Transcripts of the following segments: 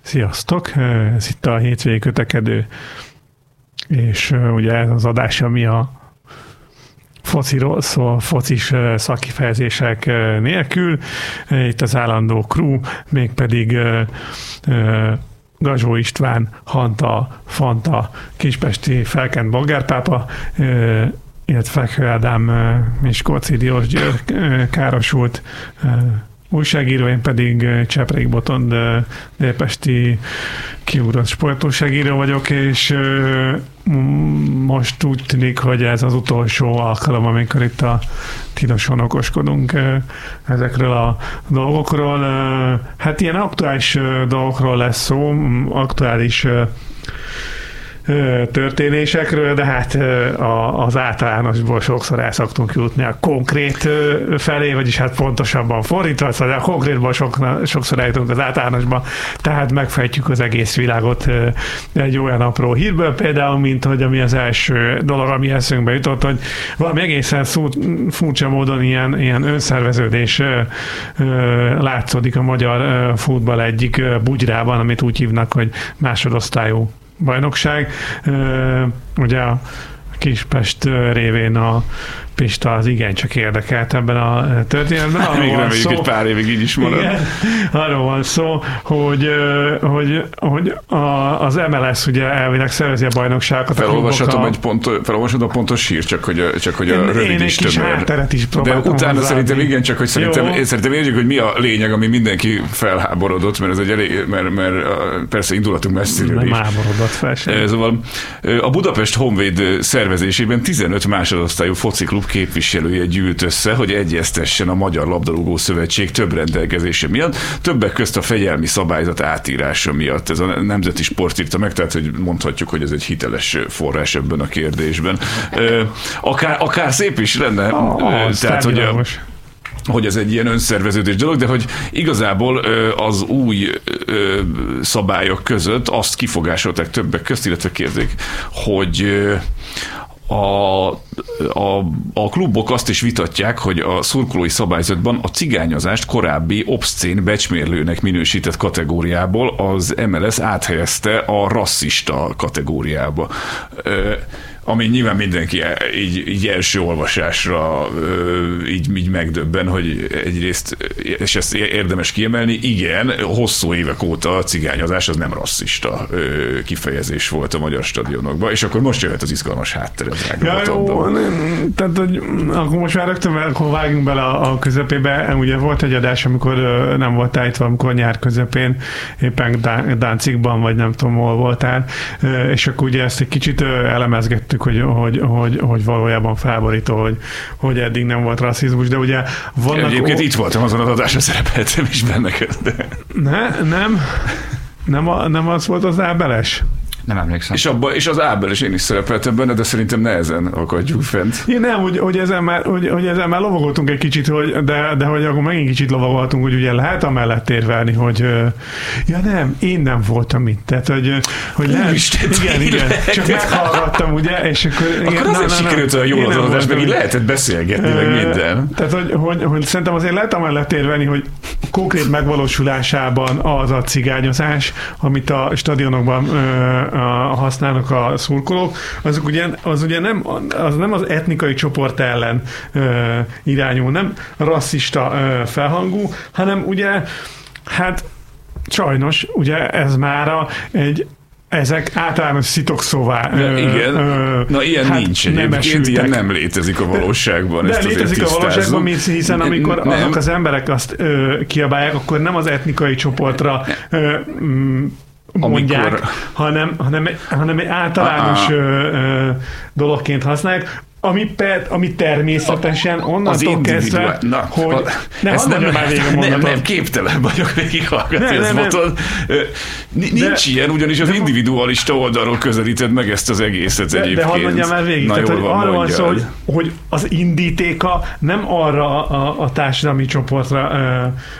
Sziasztok! Ez itt a hétvégi kötekedő, és ugye ez az adás, ami a fociról szól, focis szakifejezések nélkül. Itt az állandó crew, mégpedig Gazsó István, Hanta, Fanta, Kispesti, Felkent Bolgárpápa, illetve Fekő Ádám Miskolci Diós károsult újságíró, én pedig Cseprék Botond, délpesti kiugrott sportújságíró vagyok, és most úgy tűnik, hogy ez az utolsó alkalom, amikor itt a tiloson okoskodunk ezekről a dolgokról. Hát ilyen aktuális dolgokról lesz szó, aktuális történésekről, de hát az általánosból sokszor el szoktunk jutni a konkrét felé, vagyis hát pontosabban fordítva, szóval a konkrétból sok, sokszor eljutunk az általánosba, tehát megfejtjük az egész világot egy olyan apró hírből, például, mint hogy ami az első dolog, ami eszünkbe jutott, hogy valami egészen furcsa módon ilyen, ilyen önszerveződés látszódik a magyar futball egyik bugyrában, amit úgy hívnak, hogy másodosztályú bajnokság. Ugye a Kispest révén a Pista az igencsak érdekelt ebben a történetben. Arról Még reméljük, szó, egy pár évig így is marad. Igen, arról van szó, hogy, hogy, hogy a, az MLS ugye elvileg szervezi a bajnokságokat. Felolvashatom, a egy pont, felolvashatom a pontos hír, csak hogy, csak hogy a én, rövid én is tömör. is De utána szerintem igen, csak hogy szerintem, én szerintem érjük, hogy mi a lényeg, ami mindenki felháborodott, mert ez egy elég, mert, mert persze indulatunk messziről Nem is. háborodott fel sem. Szóval a Budapest Honvéd szervezésében 15 másodosztályú fociklub képviselője gyűlt össze, hogy egyeztessen a Magyar Labdarúgó Szövetség több rendelkezése miatt, többek közt a fegyelmi szabályzat átírása miatt. Ez a Nemzeti Sport írta meg, tehát hogy mondhatjuk, hogy ez egy hiteles forrás ebben a kérdésben. Akár, akár szép is lenne. Oh, tehát, hogy a, hogy ez egy ilyen önszerveződés dolog, de hogy igazából az új szabályok között azt kifogásolták többek közt, illetve kérdék, hogy a, a, a klubok azt is vitatják, hogy a szurkolói szabályzatban a cigányozást korábbi obszcén becsmérlőnek minősített kategóriából az MLS áthelyezte a rasszista kategóriába ami nyilván mindenki e- így, így első olvasásra így, így megdöbben, hogy egyrészt, és ezt érdemes kiemelni, igen, hosszú évek óta a cigányozás az nem rasszista kifejezés volt a magyar stadionokban, és akkor most jöhet az izgalmas háttere. Ja, jó, nem, tehát, hogy akkor most már rögtön, akkor vágjunk bele a közepébe. Ugye volt egy adás, amikor nem volt állítva, amikor nyár közepén éppen Dáncigban, vagy nem tudom, hol voltál, és akkor ugye ezt egy kicsit elemezgettük éreztük, hogy, hogy, hogy, hogy valójában felborító, hogy, hogy eddig nem volt rasszizmus, de ugye vannak... Egyébként o... itt voltam azon az adásra, szerepeltem is benne. De... Ne, nem, nem, a, nem az volt az ábeles? Nem emlékszem. És, abba, és az Ábel is én is szerepeltem benne, de szerintem nehezen akadjuk fent. Ja, nem, hogy, hogy, ezen már, hogy, hogy ezen már lovagoltunk egy kicsit, hogy, de, de hogy akkor megint kicsit lovagoltunk, hogy ugye lehet amellett érvelni, hogy ja nem, én nem voltam itt. Tehát, hogy, hogy lehet, Isten, igen, igen, csak meghallgattam, ugye, és akkor... Igen, akkor azért na, sikerült a jól az adás, meg így lehetett beszélgetni, meg minden. Tehát, hogy, hogy, hogy szerintem azért lehet amellett érvelni, hogy konkrét megvalósulásában az a cigányozás, amit a stadionokban használnak a szurkolók, azok ugye, az ugye nem az, nem az etnikai csoport ellen ö, irányul, nem rasszista ö, felhangú, hanem ugye hát sajnos ugye ez már egy ezek általános szitokszóvá. Ja, igen. Ö, Na, ilyen hát nincs egyébként, ilyen nem létezik a valóságban. De, de létezik a valóságban, hiszen amikor nem. azok az emberek azt ö, kiabálják, akkor nem az etnikai csoportra ö, mondják, amikor... hanem, hanem, hanem egy általános ö, ö, dologként használják. Ami, per, ami természetesen onnantól kezdve, Na, hogy... A, ne, ezt nem, már végig nem, nem, nem, képtelen vagyok végighallgatni nem, ezt nem, mondod. Nincs de, ilyen, ugyanis az de, individualista oldalról közelíted meg ezt az egészet de, egyébként. De hadd mondjam már végig, Na, tehát, hogy arra van szó, hogy, hogy az indítéka nem arra a, a társadalmi csoportra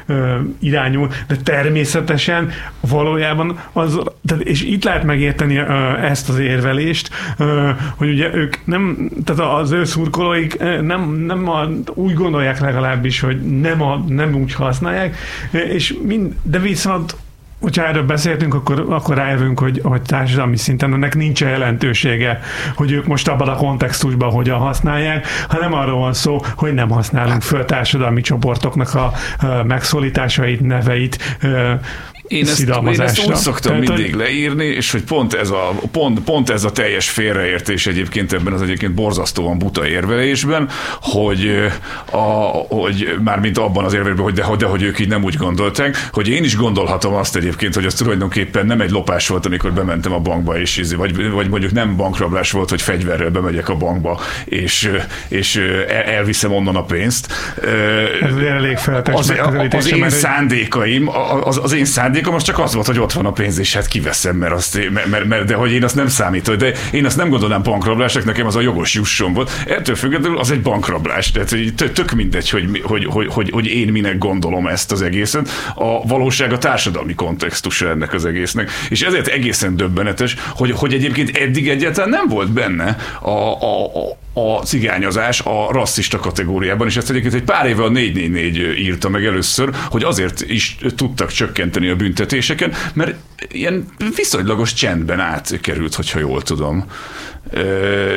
ö, ö, irányul, de természetesen valójában az, tehát, és itt lehet megérteni ö, ezt az érvelést, ö, hogy ugye ők nem, tehát az ő szurkolóik eh, nem, nem a, úgy gondolják legalábbis, hogy nem, a, nem úgy használják, eh, és mind, de viszont hogyha erről beszéltünk, akkor, akkor rájövünk, hogy, hogy társadalmi szinten ennek nincs jelentősége, hogy ők most abban a kontextusban hogyan használják, hanem arról van szó, hogy nem használunk föl társadalmi csoportoknak a, a megszólításait, neveit, én ezt, én ezt úgy szoktam Tehát, mindig hogy... leírni, és hogy pont ez, a, pont, pont ez a teljes félreértés egyébként ebben az egyébként borzasztóan buta érvelésben, hogy, a, hogy mint abban az érvelésben, hogy de, de hogy ők így nem úgy gondolták, hogy én is gondolhatom azt egyébként, hogy az tulajdonképpen nem egy lopás volt, amikor bementem a bankba, és, vagy, vagy mondjuk nem bankrablás volt, hogy fegyverrel bemegyek a bankba, és, és elviszem onnan a pénzt. Ez elég az, az, az én szándékaim, az, az én szándékaim szándékom az csak az volt, hogy ott van a pénz, és hát kiveszem, mert, azt, mert, mert, mert de hogy én azt nem számítom, de én azt nem gondolnám bankrablásnak, nekem az a jogos jusson volt. Ettől függetlenül az egy bankrablás, tehát hogy tök mindegy, hogy, hogy, hogy, hogy, hogy én minek gondolom ezt az egészet. A valóság a társadalmi kontextusa ennek az egésznek. És ezért egészen döbbenetes, hogy, hogy egyébként eddig egyáltalán nem volt benne a, a, a a cigányozás a rasszista kategóriában, és ezt egyébként egy pár éve a 444 írta meg először, hogy azért is tudtak csökkenteni a büntetéseken, mert ilyen viszonylagos csendben átkerült, hogyha jól tudom.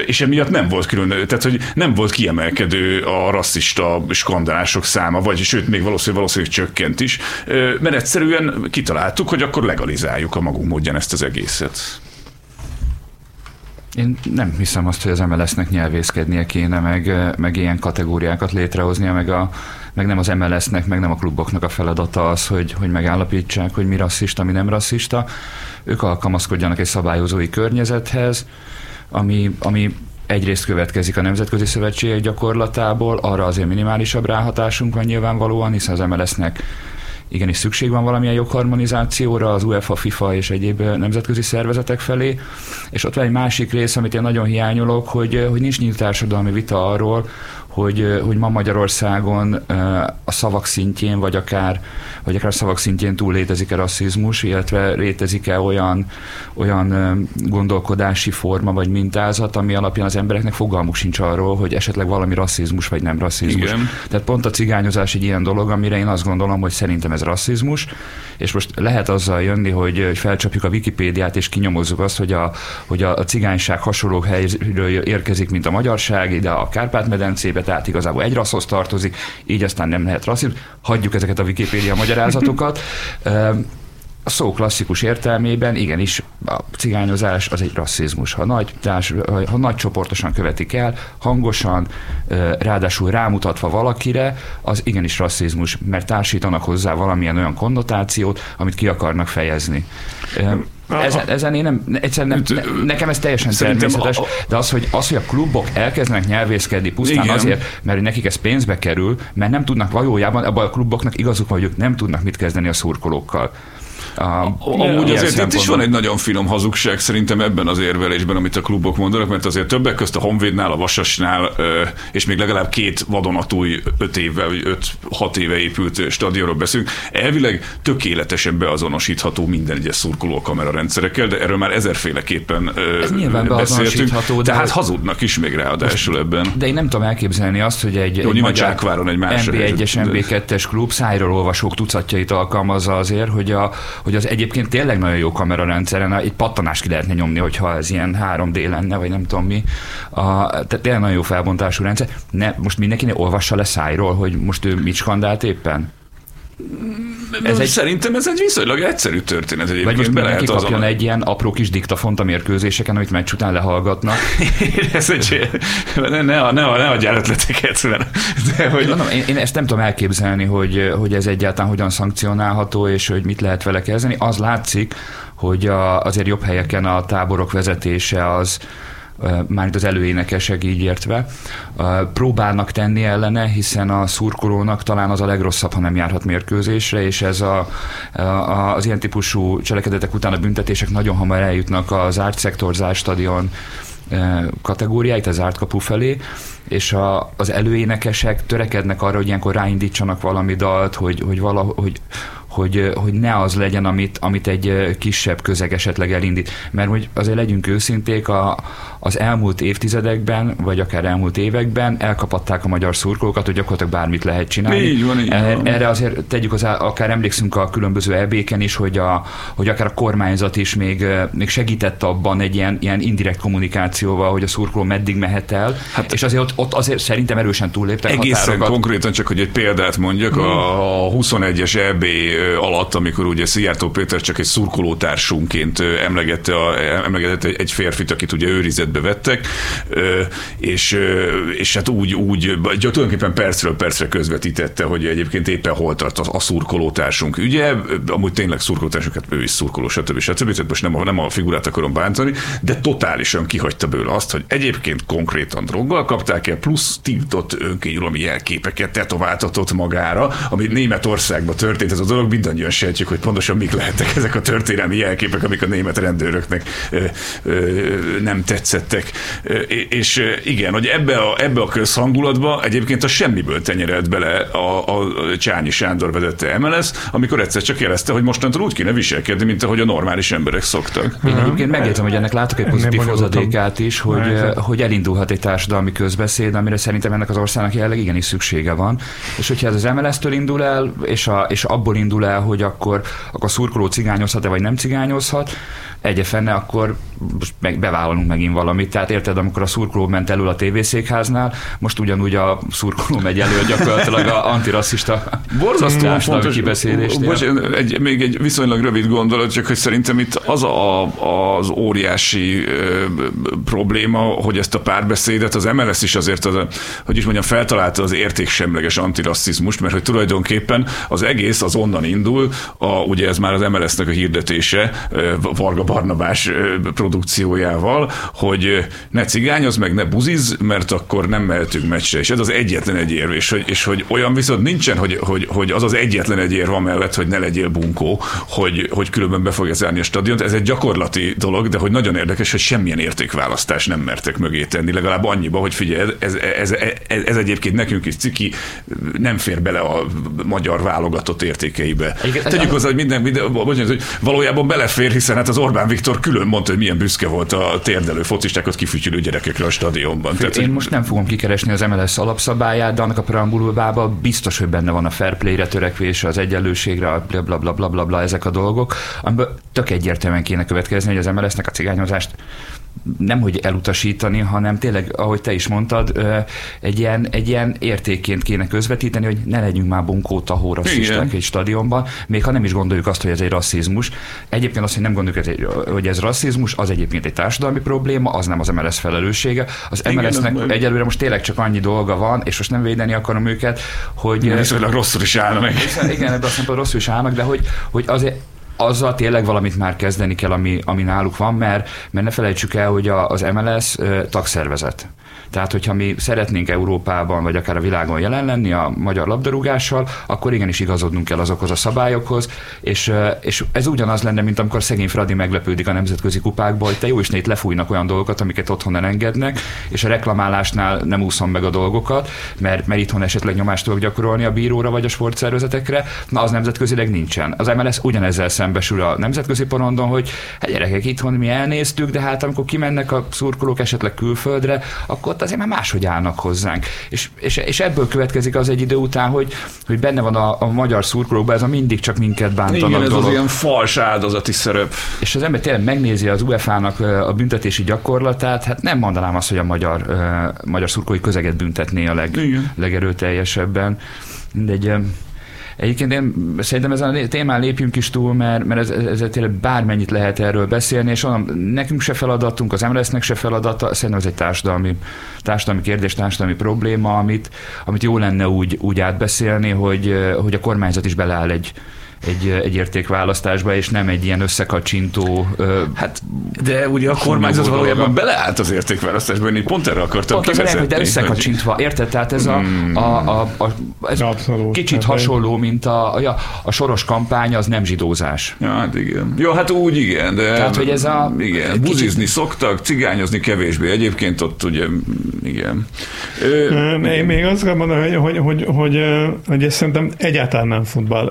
És emiatt nem volt külön, tehát hogy nem volt kiemelkedő a rasszista skandálások száma, vagy sőt, még valószínűleg, valószínűleg csökkent is, mert egyszerűen kitaláltuk, hogy akkor legalizáljuk a magunk módján ezt az egészet. Én nem hiszem azt, hogy az MLS-nek nyelvészkednie kéne, meg, meg ilyen kategóriákat létrehoznia, meg, a, meg nem az MLS-nek, meg nem a kluboknak a feladata az, hogy, hogy megállapítsák, hogy mi rasszista, mi nem rasszista. Ők alkalmazkodjanak egy szabályozói környezethez, ami, ami egyrészt következik a Nemzetközi Szövetségek gyakorlatából, arra azért minimálisabb ráhatásunk van nyilvánvalóan, hiszen az MLS-nek igenis szükség van valamilyen jogharmonizációra az UEFA, FIFA és egyéb nemzetközi szervezetek felé, és ott van egy másik rész, amit én nagyon hiányolok, hogy, hogy nincs nyílt társadalmi vita arról, hogy, hogy ma Magyarországon a szavak szintjén, vagy akár, vagy akár a szavak szintjén túl létezik-e rasszizmus, illetve létezik-e olyan, olyan gondolkodási forma vagy mintázat, ami alapján az embereknek fogalmuk sincs arról, hogy esetleg valami rasszizmus vagy nem rasszizmus. Igen. Tehát pont a cigányozás egy ilyen dolog, amire én azt gondolom, hogy szerintem ez rasszizmus, és most lehet azzal jönni, hogy, hogy felcsapjuk a Wikipédiát és kinyomozzuk azt, hogy a, hogy a, a cigányság hasonló helyről érkezik, mint a magyarság, ide a Kárpát-medencébe, tehát igazából egy rasszhoz tartozik, így aztán nem lehet rasszizmus. Hagyjuk ezeket a Wikipédia magyarázatokat. A szó klasszikus értelmében igenis a cigányozás az egy rasszizmus. Ha nagy, társ, ha nagy csoportosan követik el, hangosan, ráadásul rámutatva valakire, az igenis rasszizmus, mert társítanak hozzá valamilyen olyan konnotációt, amit ki akarnak fejezni. Ezen, ezen én nem, egyszerűen nem, ne, nekem ez teljesen Szerintem természetes, a, de az hogy, az, hogy a klubok elkezdenek nyelvészkedni pusztán igen. azért, mert nekik ez pénzbe kerül, mert nem tudnak valójában, abban a kluboknak igazuk van, hogy ők nem tudnak mit kezdeni a szurkolókkal. A, Amúgy azért itt is van egy nagyon finom hazugság szerintem ebben az érvelésben, amit a klubok mondanak, mert azért többek közt a Honvédnál, a Vasasnál, és még legalább két vadonatúj öt éve, öt, hat éve épült stadionról beszélünk, elvileg tökéletesen beazonosítható minden egyes szurkoló kamera rendszerekkel, de erről már ezerféleképpen Ez beszéltünk. De tehát hazudnak is még ráadásul ebben. De én nem tudom elképzelni azt, hogy egy, Jó, egy magyar egy más NB1-es, NB2-es klub szájról olvasók tucatjait alkalmazza azért, hogy a, hogy az egyébként tényleg nagyon jó kamerarendszeren egy pattanást ki lehetne nyomni, hogyha ez ilyen 3D lenne, vagy nem tudom mi. A, tehát tényleg nagyon jó felbontású rendszer. Ne, most mindenkinek olvassa le szájról, hogy most ő mit skandált éppen? Ez egy, szerintem ez egy viszonylag egyszerű történet. Egyébként vagy most be lehet kapjon azon... egy ilyen apró kis diktafont a mérkőzéseken, amit meccs után lehallgatnak. ez egy, ne, ne, ne, ne adjál ötleteket. De, hogy... Mondom, én, én, ezt nem tudom elképzelni, hogy, hogy ez egyáltalán hogyan szankcionálható, és hogy mit lehet vele kezdeni. Az látszik, hogy a, azért jobb helyeken a táborok vezetése az, már az előénekesek így értve, próbálnak tenni ellene, hiszen a szurkolónak talán az a legrosszabb, ha nem járhat mérkőzésre, és ez a, a, az ilyen típusú cselekedetek után a büntetések nagyon hamar eljutnak az zárt szektor, zárt stadion kategóriáit, az zárt kapu felé, és a, az előénekesek törekednek arra, hogy ilyenkor ráindítsanak valami dalt, hogy, hogy, valahogy, hogy, hogy, hogy ne az legyen, amit, amit egy kisebb közeg esetleg elindít. Mert hogy azért legyünk őszinték, a, az elmúlt évtizedekben, vagy akár elmúlt években elkapatták a magyar szurkolókat, hogy gyakorlatilag bármit lehet csinálni. Így van, így van. Erre azért tegyük az, akár emlékszünk a különböző ebéken is, hogy, a, hogy akár a kormányzat is még, még segített abban egy ilyen, ilyen indirekt kommunikációval, hogy a szurkoló meddig mehet el, hát, és azért ott, ott azért szerintem erősen túlléptek Egészen határokat. konkrétan csak, hogy egy példát mondjak, a, a 21-es EB alatt, amikor ugye Szijjártó Péter csak egy szurkolótársunként emlegette, a, emlegette egy férfit, akit ugye őrizetbe vettek, és, és hát úgy, úgy tulajdonképpen percről percre közvetítette, hogy egyébként éppen hol tart a, a szurkolótársunk ügye, amúgy tényleg szurkolótársunk, hát ő is szurkoló, stb. stb. Tehát most nem a, nem a figurát akarom bántani, de totálisan kihagyta belőle azt, hogy egyébként konkrétan droggal kapták el, plusz tiltott önkényuralmi jelképeket tetováltatott magára, ami Németországban történt ez a dolog, mindannyian sejtjük, hogy pontosan mik lehettek ezek a történelmi jelképek, amik a német rendőröknek ö, ö, nem tetszettek. Ö, és igen, hogy ebbe a, ebbe a közhangulatba egyébként a semmiből tenyerelt bele a, a Csányi Sándor vezette MLS, amikor egyszer csak jelezte, hogy mostantól úgy kéne viselkedni, mint ahogy a normális emberek szoktak. Én egyébként megértem, hogy ennek látok egy pozitív hozadékát is, hogy, hogy elindulhat egy társadalmi közbeszéd, amire szerintem ennek az országnak jelenleg igenis szüksége van. És hogyha ez az MLS-től indul el, és, a, és abból indul el, hogy akkor, akkor a szurkoló cigányozhat-e, vagy nem cigányozhat, egyefenne, akkor most meg bevállalunk megint valamit. Tehát érted, amikor a szurkoló ment elő a tévészékháznál, most ugyanúgy a szurkoló megy elő gyakorlatilag a antirasszista Borzasztóan fontos kibeszélésnél. Bocs, egy, még egy viszonylag rövid gondolat, csak hogy szerintem itt az a, az óriási ö, probléma, hogy ezt a párbeszédet az MLS is azért, az, hogy is mondjam, feltalálta az értéksemleges antirasszizmust, mert hogy tulajdonképpen az egész az onnan indul, a, ugye ez már az MLS-nek a hirdetése, Varga Barnabás produkciójával, hogy ne cigányoz, meg ne buziz, mert akkor nem mehetünk meccsre. És ez az egyetlen egy érv, és hogy, és hogy olyan viszont nincsen, hogy, hogy, hogy az az egyetlen egy érv amellett, hogy ne legyél bunkó, hogy, hogy különben be fogja zárni a stadiont. Ez egy gyakorlati dolog, de hogy nagyon érdekes, hogy semmilyen értékválasztás nem mertek mögé tenni, legalább annyiba, hogy figyelj, ez, ez, ez, ez egyébként nekünk is ciki, nem fér bele a magyar válogatott értékeibe. Igen, Tegyük hozzá, hogy minden, minden bocsánat, hogy valójában belefér, hiszen hát az Orbán Viktor külön mondta, hogy milyen büszke volt a térdelő focistákat kifütyülő gyerekekre a stadionban. Tehát, Én most nem fogom kikeresni az MLS alapszabályát, de annak a preambulumában biztos, hogy benne van a fair play-re törekvés, az egyenlőségre, bla bla bla bla bla, bla ezek a dolgok, amiből tök egyértelműen kéne következni, hogy az MLS-nek a cigányozást nem hogy elutasítani, hanem tényleg, ahogy te is mondtad, egy ilyen, egy ilyen értékként kéne közvetíteni, hogy ne legyünk már bunkó tahó rasszisták egy stadionban, még ha nem is gondoljuk azt, hogy ez egy rasszizmus. Egyébként azt, hogy nem gondoljuk, hogy ez rasszizmus, az egyébként egy társadalmi probléma, az nem az MLS felelőssége. Az MLS-nek Igen, egyelőre most tényleg csak annyi dolga van, és most nem védeni akarom őket, hogy... Viszonylag rosszul is állnak. Igen, ebben azt rosszul is állnak, de hogy, hogy azért azzal tényleg valamit már kezdeni kell, ami, ami náluk van, mert, mert ne felejtsük el, hogy a, az MLS tagszervezet. Tehát, hogyha mi szeretnénk Európában, vagy akár a világon jelen lenni a magyar labdarúgással, akkor igenis igazodnunk kell azokhoz a szabályokhoz, és, és ez ugyanaz lenne, mint amikor szegény Fradi meglepődik a nemzetközi kupákból, hogy te jó isnét lefújnak olyan dolgokat, amiket otthon engednek, és a reklamálásnál nem úszom meg a dolgokat, mert, mert itthon esetleg nyomást tudok gyakorolni a bíróra vagy a sportszervezetekre, na az nemzetközileg nincsen. Az MLS ugyanezzel szembesül a nemzetközi porondon, hogy hát gyerekek, itthon mi elnéztük, de hát amikor kimennek a szurkolók esetleg külföldre, akkor ott azért már máshogy állnak hozzánk. És, és, és ebből következik az egy idő után, hogy, hogy benne van a, a magyar szurkolókban ez a mindig csak minket bántanak Igen, ez dolog. az ilyen fals áldozati szerep. És az ember tényleg megnézi az UEFA-nak a büntetési gyakorlatát, hát nem mondanám azt, hogy a magyar, uh, magyar szurkolói közeget büntetné a leg, legerőteljesebben. Mindegy, Egyébként én szerintem ezen a témán lépjünk is túl, mert, mert ez, ez, ez tényleg bármennyit lehet erről beszélni, és onnan nekünk se feladatunk, az MLS-nek se feladata, szerintem ez egy társadalmi, társadalmi kérdés, társadalmi probléma, amit, amit jó lenne úgy, úgy átbeszélni, hogy, hogy a kormányzat is beleáll egy, egy, egy értékválasztásba, és nem egy ilyen összekacsintó... Hát, de ugye a kormányzat valójában beleállt az értékválasztásba, én pont erre akartam pont kifejezni. de összekacsintva, érted? Tehát ez a, hmm. a, a, a ez Abszolút, kicsit hasonló, mint a, a, a soros kampány, az nem zsidózás. Ja, hát igen. Jó, hát úgy igen, de... Tehát, hogy ez a... Igen, buzizni kicsit... szoktak, cigányozni kevésbé. Egyébként ott ugye, igen. Ö, még, még azt kell mondani, hogy, hogy, hogy, hogy, hogy, hogy ez szerintem egyáltalán nem futball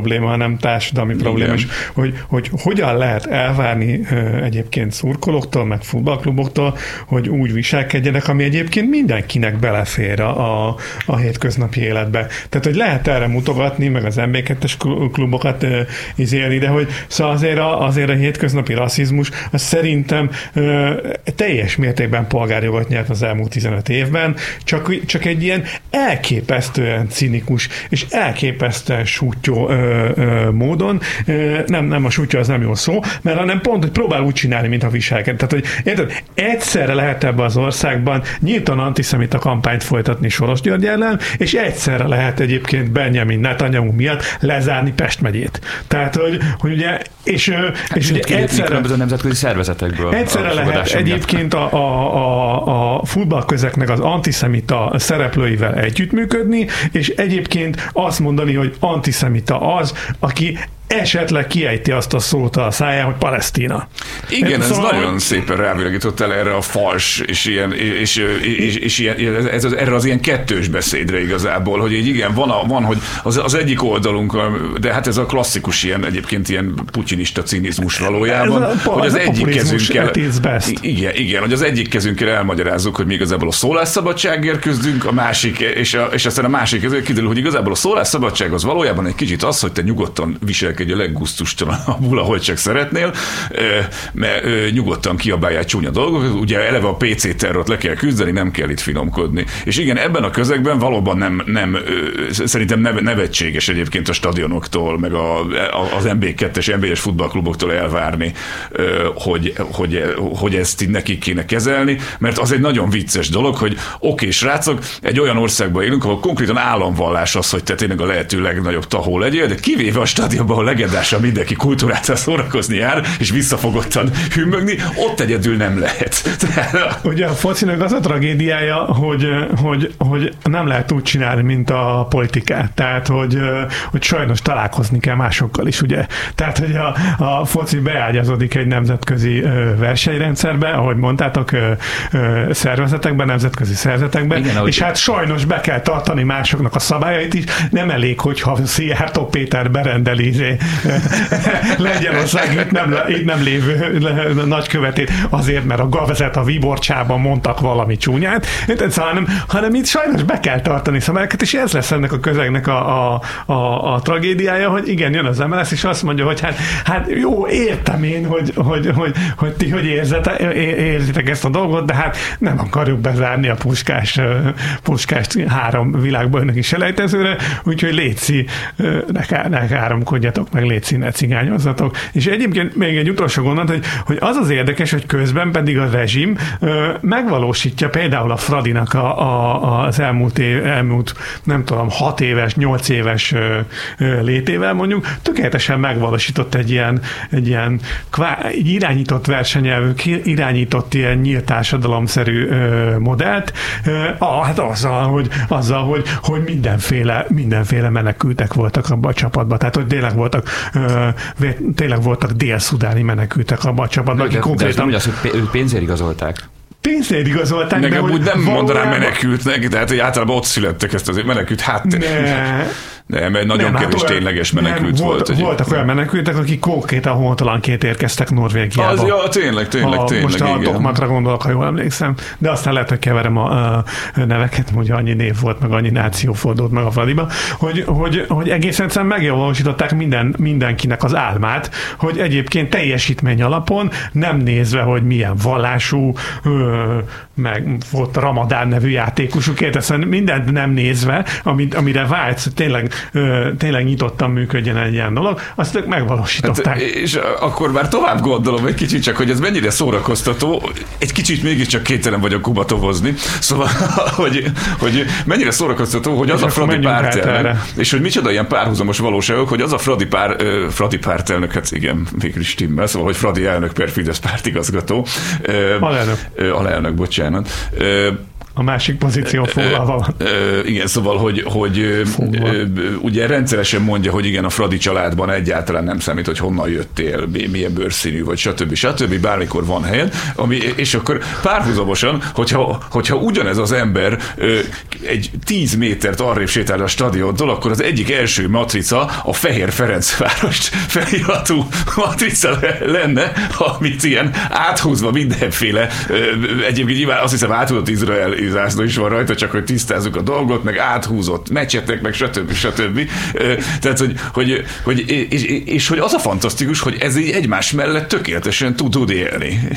probléma, hanem társadalmi Igen. probléma is, hogy, hogy hogyan lehet elvárni egyébként szurkolóktól, meg futballkluboktól, hogy úgy viselkedjenek, ami egyébként mindenkinek belefér a, a, a hétköznapi életbe. Tehát, hogy lehet erre mutogatni, meg az MB2-es klubokat izélni, de hogy szóval azért a, azért a hétköznapi rasszizmus, az szerintem teljes mértékben polgárjogot nyert az elmúlt 15 évben, csak, csak egy ilyen elképesztően cinikus és elképesztően sútyó ö, ö, módon, nem, nem a sútyó az nem jó szó, mert hanem pont, hogy próbál úgy csinálni, mint a viselked. Tehát, hogy érted, egyszerre lehet ebben az országban nyíltan antiszemita kampányt folytatni Soros György ellen, és egyszerre lehet egyébként Benjamin Netanyahu miatt lezárni Pest megyét. Tehát, hogy, hogy ugye, és, hát és ugye egyszerre, a nemzetközi szervezetekből. Egyszerre lehet egyébként a, a, a, a futballközeknek az antiszemita szereplőivel együttműködni, és egyébként azt mondani, hogy antiszemita az, aki esetleg kiejti azt a szót a száján, hogy Palesztina. Igen, ez szóval, nagyon szépen rávilágított el erre a fals, és, ilyen, és, és, és ilyen, ez, az, erre az ilyen kettős beszédre igazából, hogy így igen, van, a, van hogy az, az egyik oldalunk, de hát ez a klasszikus ilyen egyébként ilyen putinista cinizmus valójában, ez a, hogy az egyik kezünkkel, igen, igen, hogy az egyik kezünkkel elmagyarázzuk, hogy mi igazából a szólásszabadságért küzdünk, a másik, és, a, és aztán a másik kiderül, hogy igazából a szólásszabadság az valójában egy kicsit az, hogy te nyugodtan viselkedj egy a leggusztustalanabbul, ahogy csak szeretnél, mert nyugodtan kiabálják csúnya dolgok. Ugye eleve a PC terrort le kell küzdeni, nem kell itt finomkodni. És igen, ebben a közegben valóban nem, nem szerintem nevetséges egyébként a stadionoktól, meg a, az MB2-es, MB-es futballkluboktól elvárni, hogy, hogy, hogy ezt így nekik kéne kezelni, mert az egy nagyon vicces dolog, hogy oké, srácok, egy olyan országban élünk, ahol konkrétan államvallás az, hogy te tényleg a lehető legnagyobb tahó legyél, de kivéve a stadionban, ahol legendásan mindenki kultúrát szórakozni jár, és visszafogottan hümmögni, ott egyedül nem lehet. Ugye a focinak az a tragédiája, hogy, hogy, hogy nem lehet úgy csinálni, mint a politikát. Tehát, hogy, hogy sajnos találkozni kell másokkal is, ugye. Tehát, hogy a, a foci beágyazódik egy nemzetközi versenyrendszerbe, ahogy mondtátok, szervezetekben, nemzetközi szervezetekben, Igen, és hát sajnos be kell tartani másoknak a szabályait is. Nem elég, hogyha Szijjártó Péter berendeli izé, Lengyelország itt nem, itt nem lévő nagykövetét azért, mert a gazet a Viborcsában mondtak valami csúnyát, szóval, hanem, hanem itt sajnos be kell tartani szabályokat, és ez lesz ennek a közegnek a, a, a, a tragédiája, hogy igen, jön az MLS, és azt mondja, hogy hát, hát jó, értem én, hogy, hogy, hogy, hogy ti hogy érzete, érzitek ezt a dolgot, de hát nem akarjuk bezárni a puskás, puskás három is selejtezőre, úgyhogy létszi, ne, ne káromkodjatok meg, létszi, ne cigányozzatok. És egyébként még egy utolsó gondolat, hogy, hogy az az érdekes, hogy közben pedig a rezsim ö, megvalósítja például a Fradinak a, a, az elmúlt, év, elmúlt, nem tudom, hat éves, nyolc éves ö, ö, létével mondjuk, tökéletesen megvalósított egy ilyen, egy ilyen kvá, egy irányított versenyelvű, irányított ilyen nyílt társadalomszerű ö, modellt, ö, ah, hát azzal, hogy, azzal hogy, hogy mindenféle, mindenféle menekültek voltak abban a csapatban. Tehát, hogy tényleg voltak tényleg voltak dél-szudáni menekültek abban a csapatban, akik konkrétan... De ez nem, hogy pénzért igazolták pénzért igazolták. Nekem úgy nem valójában... mondanám menekültnek, tehát hogy általában ott születtek ezt azért menekült háttér. Ne, nem, egy nagyon nem, kevés hát tényleges menekült nem, volt. volt voltak olyan menekültek, akik konkrétan hontalanként érkeztek Norvégiába. Az, ja, tényleg, tényleg, a, tényleg. Most a Dokmatra gondolok, ha jól emlékszem. De aztán lehet, hogy keverem a, a neveket, hogy annyi név volt, meg annyi náció fordult meg a Fradiba, hogy, hogy, hogy egészen egyszerűen megvalósították minden, mindenkinek az álmát, hogy egyébként teljesítmény alapon, nem nézve, hogy milyen vallású, meg volt Ramadán nevű játékosuk, értesz, mindent nem nézve, amit, amire vágysz, tényleg tényleg nyitottan működjen egy ilyen dolog, azt ők megvalósították. Hát, és akkor már tovább gondolom egy kicsit csak, hogy ez mennyire szórakoztató, egy kicsit mégiscsak kételen vagyok kubatovozni, szóval, hogy, hogy mennyire szórakoztató, hogy az és a Fradi pártelnök, és hogy micsoda ilyen párhuzamos valóságok, hogy az a Fradi, pár, Fradi pártelnök, hát igen, végül is timmel, szóval, hogy Fradi elnök per Fidesz pártigazgató. Alelnök. Alelnök, bocsánat A másik pozíció foglalva van. Igen, szóval, hogy, hogy ugye rendszeresen mondja, hogy igen, a Fradi családban egyáltalán nem számít, hogy honnan jöttél, milyen bőrszínű, vagy stb. stb. Bármikor van helyed, ami, és akkor párhuzamosan, hogyha, hogyha ugyanez az ember egy 10 métert arrébb sétál a stadiontól, akkor az egyik első matrica a Fehér Ferencvárost feliratú matrica lenne, amit ilyen áthúzva mindenféle, egyébként nyilván azt hiszem áthúzott Izrael zászló is van rajta, csak hogy tisztázzuk a dolgot, meg áthúzott mecsetek, meg stb. stb. Tehát, hogy, hogy, hogy és, és, és, hogy az a fantasztikus, hogy ez így egymás mellett tökéletesen tud, tud élni.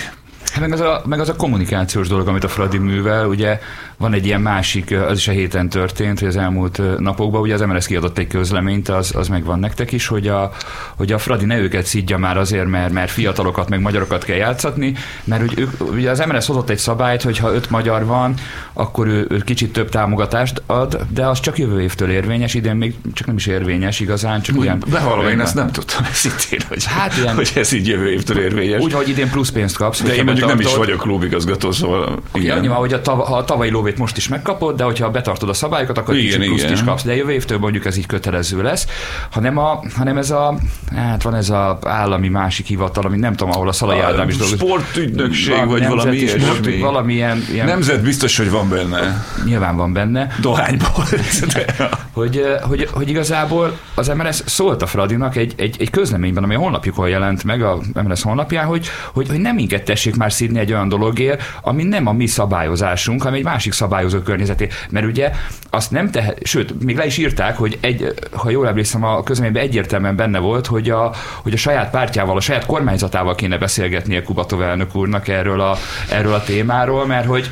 Hát meg az, a, meg az a kommunikációs dolog, amit a Fradi művel, ugye van egy ilyen másik, az is a héten történt, hogy az elmúlt napokban, ugye az MLS kiadott egy közleményt, az, az megvan nektek is, hogy a, hogy a Fradi ne őket szidja már azért, mert, mert fiatalokat, meg magyarokat kell játszatni, mert hogy ők, ugye az MLS hozott egy szabályt, hogy ha öt magyar van, akkor ő, ő kicsit több támogatást ad, de az csak jövő évtől érvényes, idén még csak nem is érvényes igazán, csak Úgy, ilyen... Bevallom, én ezt nem tudtam szintén, hogy, hát ilyen, hogy ez így jövő évtől érvényes. Úgy, hogy idén plusz pénzt kapsz. De én mondjuk nem is vagyok klubigazgató, szóval igen. Nyilván, hogy a, tav- ha a tavalyi lóvét most is megkapod, de hogyha betartod a szabályokat, akkor igen, kicsit pluszt is kapsz. De jövő évtől mondjuk ez így kötelező lesz, hanem, a, hanem ez a, hát van ez a állami másik hivatal, ami nem tudom, ahol a Szalai Ádám is dolgozik. Sportügynökség, vagy valami ilyesmi. Valamilyen, ilyen, Nemzet biztos, hogy van benne. Nyilván van benne. Dohányból. hogy, hogy, hogy, igazából az MLS szólt a Fradinak egy, egy, egy közleményben, ami a honlapjukon jelent meg, a MLS honlapján, hogy, hogy, hogy nem minket tessék már szídni egy olyan dologért, ami nem a mi szabályozásunk, hanem egy másik szabályozó környezeté. Mert ugye azt nem tehet, sőt, még le is írták, hogy egy, ha jól emlékszem, a közleményben egyértelműen benne volt, hogy a, hogy a saját pártjával, a saját kormányzatával kéne beszélgetnie Kubatov elnök úrnak erről a, erről a témáról, mert hogy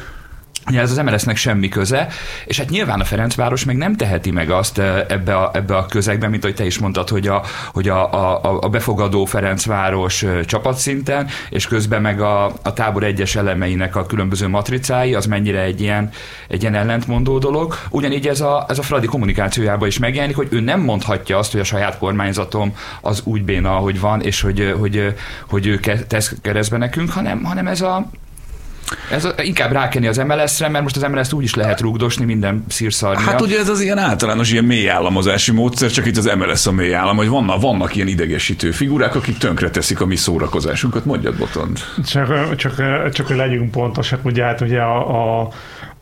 Ugye ez az MLS-nek semmi köze, és hát nyilván a Ferencváros meg nem teheti meg azt ebbe a, ebbe a közegben, mint ahogy te is mondtad, hogy a, hogy a, a, a befogadó Ferencváros csapatszinten, és közben meg a, a tábor egyes elemeinek a különböző matricái, az mennyire egy ilyen, egy ilyen ellentmondó dolog. Ugyanígy ez a, ez a Fradi kommunikációjában is megjelenik, hogy ő nem mondhatja azt, hogy a saját kormányzatom az úgy béna, ahogy van, és hogy, hogy, hogy ő tesz keresztbe nekünk, hanem, hanem ez a, ez a, inkább rákenni az MLS-re, mert most az MLS-t úgy is lehet rúgdosni minden szírszarnia. Hát ugye ez az ilyen általános ilyen mély államozási módszer, csak itt az MLS a mély állam, hogy vannak, vannak ilyen idegesítő figurák, akik tönkre teszik a mi szórakozásunkat. Mondjad, Botond. Csak, csak, csak hogy legyünk pontosak, ugye hát ugye a, a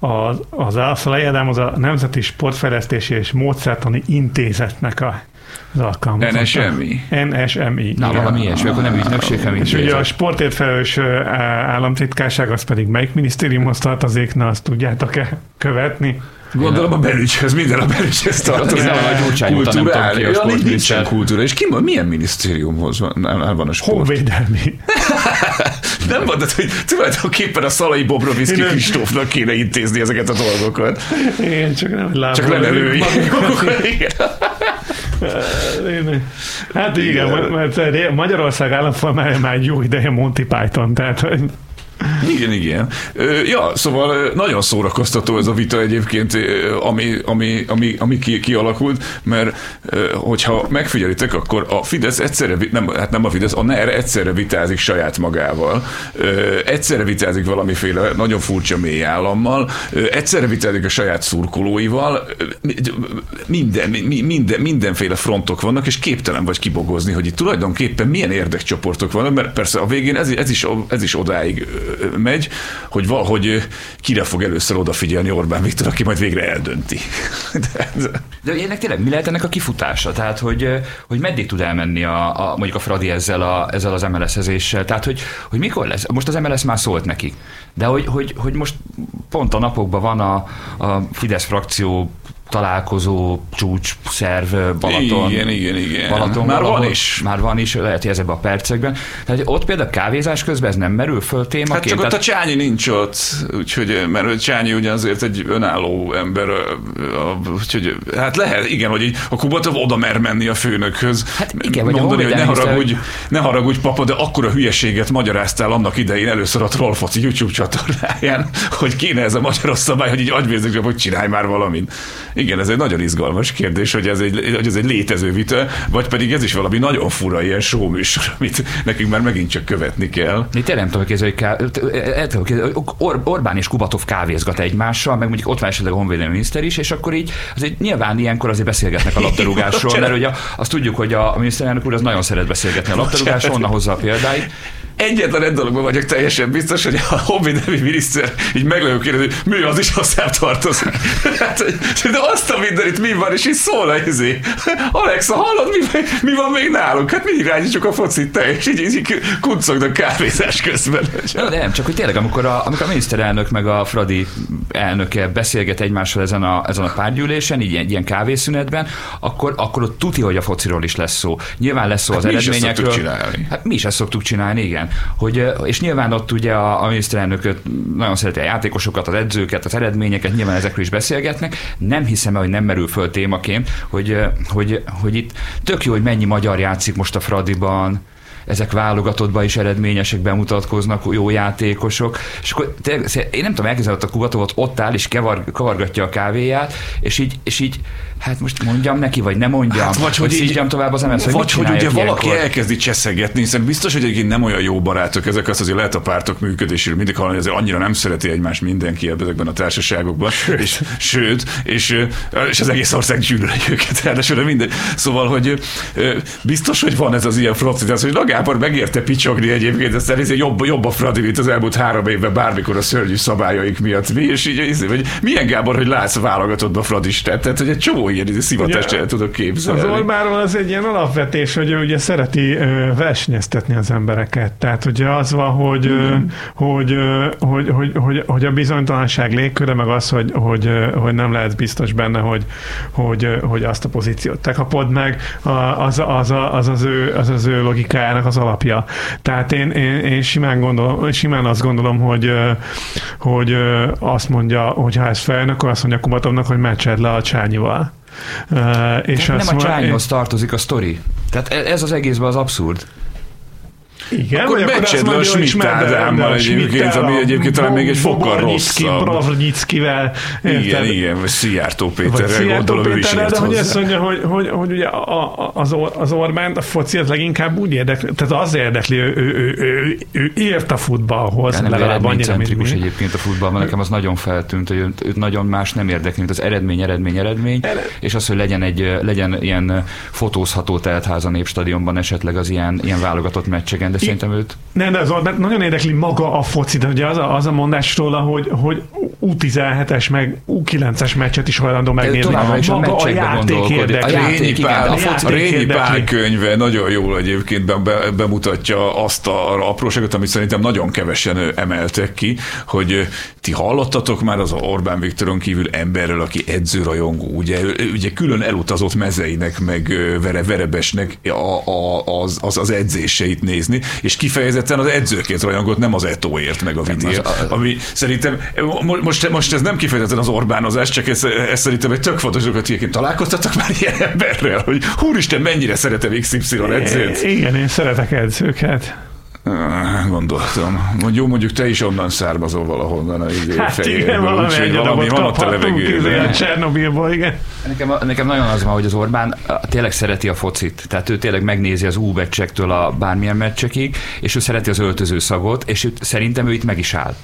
az, az, az az a Nemzeti Sportfejlesztési és Módszertani Intézetnek a az alkalmazott. NSMI. NSMI. Na, igen. valami ilyesmi, akkor nem ügynökség, hanem És ugye a sportért felelős államtitkárság, az pedig melyik minisztériumhoz tartozik, na azt tudjátok-e követni? Gondolom a belügyhez, minden a belügyhez tartozik. Igen, a gyurcsány után nem tudom ki a sportminiszter. kultúra. És ki, milyen minisztériumhoz van, van a sport? Honvédelmi. nem mondod, hogy tulajdonképpen a Szalai Bobrovszki Kristófnak kéne intézni ezeket a dolgokat. Igen, csak nem lábam. Csak lelelői. Hát igen, mert Magyarország államformája már jó ideje Monty Python, tehát igen, igen. Ja, szóval nagyon szórakoztató ez a vita egyébként, ami, ami, ami, ami ki, kialakult, mert hogyha megfigyelitek, akkor a Fidesz egyszerre, nem, hát nem a Fidesz, a NER egyszerre vitázik saját magával, egyszerre vitázik valamiféle nagyon furcsa mély állammal, egyszerre vitázik a saját szurkolóival, minden, minden, mindenféle frontok vannak, és képtelen vagy kibogozni, hogy itt tulajdonképpen milyen érdekcsoportok vannak, mert persze a végén ez, ez, is, ez is odáig megy, hogy valahogy kire fog először odafigyelni Orbán Viktor, aki majd végre eldönti. De, De ennek tényleg mi lehet ennek a kifutása? Tehát, hogy, hogy meddig tud elmenni a, a, mondjuk a Fradi ezzel, a, ezzel az MLS-ezéssel? Tehát, hogy, hogy mikor lesz? Most az MLS már szólt nekik. De hogy, hogy, hogy most pont a napokban van a, a Fidesz frakció találkozó, csúcs, szerv, Balaton. Igen, igen, igen. Balaton már valahol, van is. Már van is, lehet, hogy ezekben a percekben. Tehát ott például kávézás közben ez nem merül föl témaként. Hát csak tehát... ott a Csányi nincs ott, úgyhogy, mert Csányi ugye azért egy önálló ember, úgyhogy hát lehet, igen, hogy így a Kubatov oda mer menni a főnökhöz. Hát igen, vagy mondani, hogy ne haragudj, ne haragudj, papa, de akkora hülyeséget magyaráztál annak idején először a Trollfoci YouTube csatornáján, hogy kéne ez a magyaros szabály, hogy így agyvérzek, hogy csinálj már valamit Igen, ez egy nagyon izgalmas kérdés, hogy ez egy, hogy ez egy létező vita, vagy pedig ez is valami nagyon fura ilyen show műsor, amit nekünk már megint csak követni kell. Tényleg nem tudom képzelni, hogy Or- Orbán és Kubatov kávézgat egymással, meg mondjuk ott van esetleg a honvédelmi miniszter is, és akkor így azért nyilván ilyenkor azért beszélgetnek a labdarúgásról, mert ugye azt tudjuk, hogy a, a miniszterelnök úr az nagyon szeret beszélgetni a labdarúgásról, onnan hozza a példáit. Egyetlen egy dologban vagyok teljesen biztos, hogy a honvédelmi miniszter így meg kérdezni, hogy mi az is hozzám tartozik. Hát, de azt a mindenit mi van, és így szól a izé. Alexa, hallod, mi, mi van még nálunk? Hát mindig rányítjuk a focit te, és így, így kuncognak kávézás közben. No, nem, csak hogy tényleg, amikor a, amikor a miniszterelnök meg a Fradi elnöke beszélget egymással ezen a, ezen a párgyűlésen, így ilyen, ilyen kávészünetben, akkor, akkor ott tuti, hogy a fociról is lesz szó. Nyilván lesz szó az hát eredményekről. Mi is csinálni. Hát mi is ezt szoktuk csinálni, igen. Hogy, és nyilván ott ugye a, a miniszterelnök nagyon szereti a játékosokat, az edzőket, az eredményeket, nyilván ezekről is beszélgetnek. Nem hiszem el, hogy nem merül föl témaként, hogy, hogy, hogy itt tök jó, hogy mennyi magyar játszik most a Fradiban, ezek válogatottban is eredményesek bemutatkoznak, jó játékosok, és akkor én nem tudom, elképzelni, a Kubatovot ott áll, és kevar, kavargatja a kávéját, és így, és így hát most mondjam neki, vagy nem mondjam, hát, vagy hogy így, tovább az hogy Vagy hogy ugye valaki ilyenkor? elkezdi cseszegetni, hiszen biztos, hogy egyébként nem olyan jó barátok ezek, az azért lehet a pártok működéséről mindig hallani, hogy azért annyira nem szereti egymást mindenki ezekben a társaságokban, sőt. és sőt, és, és az egész ország gyűlöli őket, ráadásul minden. Szóval, hogy biztos, hogy van ez az ilyen frocitás, hogy Gábor megérte picsogni egyébként, de szerint jobb, jobb a Fradi, mint az elmúlt három évben bármikor a szörnyű szabályaik miatt. Mi, és így, hogy milyen Gábor, hogy látsz válogatottba Fradistát, tehát hogy egy csomó ilyen szivatást el tudok képzelni. Az Orbánról az egy ilyen alapvetés, hogy ő ugye szereti ö, versenyeztetni az embereket. Tehát ugye az van, hogy, ö, hogy, ö, hogy, hogy, hogy, hogy, a bizonytalanság légköre, meg az, hogy, hogy, hogy nem lehet biztos benne, hogy, hogy, hogy azt a pozíciót te kapod meg, az az, az, az, ő, az, az ő logikájának az alapja. Tehát én, én, én simán, gondolom, simán azt gondolom, hogy, hogy azt mondja, hogy ha ez feljön, akkor azt mondja Kubatovnak, hogy meccsed le a csányival. Uh, és nem a csányhoz tartozik a sztori. Tehát e- ez az egészben az abszurd. Igen, akkor meccsed le a Schmidt Ádámmal egyébként, ami egyébként talán még egy fokkal rosszabb. Bravnickivel. Igen, igen, vagy Szijjártó Péterrel gondolom ő is ért De hogy azt mondja, hogy, hogy, hogy ugye az, az Orbán a foci az leginkább úgy érdekli, tehát az érdekli, ő, ő, ő, ő, ő ért a futballhoz. Nem legalább annyira, mint mi. egyébként a futballban, nekem az nagyon feltűnt, hogy őt nagyon más nem érdekli, mint az eredmény, eredmény, eredmény, és az, hogy legyen egy legyen ilyen fotózható teltház a Népstadionban esetleg az ilyen, ilyen válogatott meccseken, de szerintem őt... Nem, de az, mert nagyon érdekli maga a foci, de ugye az a, az a mondás róla, hogy, hogy U17-es meg U9-es meccset is hajlandó megnézni. Továbbra is maga a, a játék érdekli. A, Rényi Pál, a, a Rényi Pál könyve nagyon jól egyébként be, be, bemutatja azt a apróságot, amit szerintem nagyon kevesen emeltek ki, hogy ti hallottatok már az Orbán Viktoron kívül emberről, aki edzőrajongó, ugye, ugye külön elutazott mezeinek, meg vere, verebesnek a, a, az, az, az edzéseit nézni, és kifejezetten az edzőként rajongott, nem az etóért, meg a vidért, ami szerintem most, most ez nem kifejezetten az Orbánozás, csak ez, ez szerintem egy tök fontos, hogy egyébként találkoztatok már ilyen emberrel, hogy húristen, mennyire szeretem XY edzőt. Igen, én szeretek edzőket. Gondoltam. Mondjuk, mondjuk te is onnan származol valahonnan a izé hát igen, valami, egy valami van ott a levegőben. Csernobilból, igen. Nekem, nekem nagyon az van, hogy az Orbán tényleg szereti a focit. Tehát ő tényleg megnézi az U meccsektől a bármilyen meccsekig, és ő szereti az öltöző szagot, és ő, szerintem ő itt meg is áll.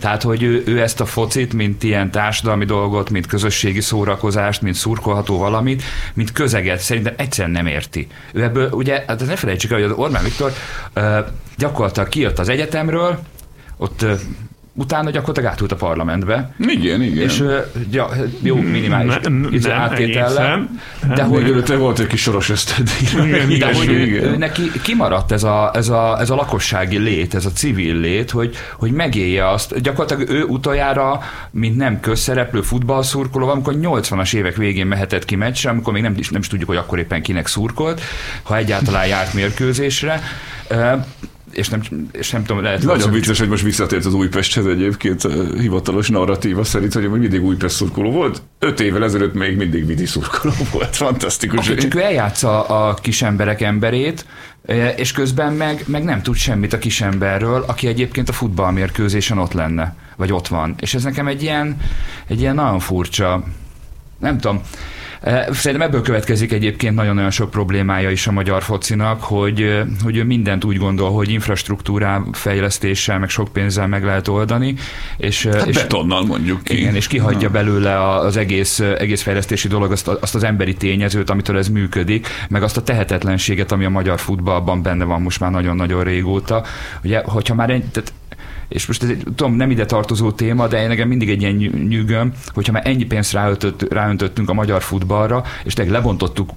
Tehát, hogy ő, ő ezt a focit, mint ilyen társadalmi dolgot, mint közösségi szórakozást, mint szurkolható valamit, mint közeget szerintem egyszerűen nem érti. Ő ebből, ugye, hát ne felejtsük el, hogy az Orbán Viktor uh, gyakorlatilag kijött az egyetemről, ott utána gyakorlatilag átült a parlamentbe. Igen, igen. És ja, jó, minimális ne, áttétellel. De hogy előtte volt egy kis soros ösztöd. De hogy ő, ő, neki kimaradt ez a, ez, a, ez a lakossági lét, ez a civil lét, hogy, hogy megélje azt. Gyakorlatilag ő utoljára, mint nem közszereplő futballszurkoló, amikor 80-as évek végén mehetett ki meccsre, amikor még nem, nem is tudjuk, hogy akkor éppen kinek szurkolt, ha egyáltalán járt mérkőzésre és nem, és nem tudom, lehet... Nagyon vicces, hogy most visszatért az Újpesthez egyébként a hivatalos narratíva szerint, hogy mindig Újpest szurkoló volt. Öt évvel ezelőtt még mindig Vidi szurkoló volt. Fantasztikus. Okay, csak ő eljátsza a kis emberek emberét, e, és közben meg, meg nem tud semmit a kisemberről, aki egyébként a futballmérkőzésen ott lenne, vagy ott van. És ez nekem egy ilyen, egy ilyen nagyon furcsa nem tudom, Szerintem ebből következik egyébként nagyon-nagyon sok problémája is a magyar focinak, hogy, hogy ő mindent úgy gondol, hogy infrastruktúrá fejlesztéssel, meg sok pénzzel meg lehet oldani. És, hát és, betonnal mondjuk ki. Igen, és kihagyja belőle az egész, egész fejlesztési dolog, azt, azt az emberi tényezőt, amitől ez működik, meg azt a tehetetlenséget, ami a magyar futballban benne van most már nagyon-nagyon régóta. Ugye, hogyha már egy, tehát és most ez egy, tudom, nem ide tartozó téma, de én nekem mindig egy ilyen nyűgöm, hogyha már ennyi pénzt ráöntött, ráöntöttünk a magyar futballra, és tényleg lebontottuk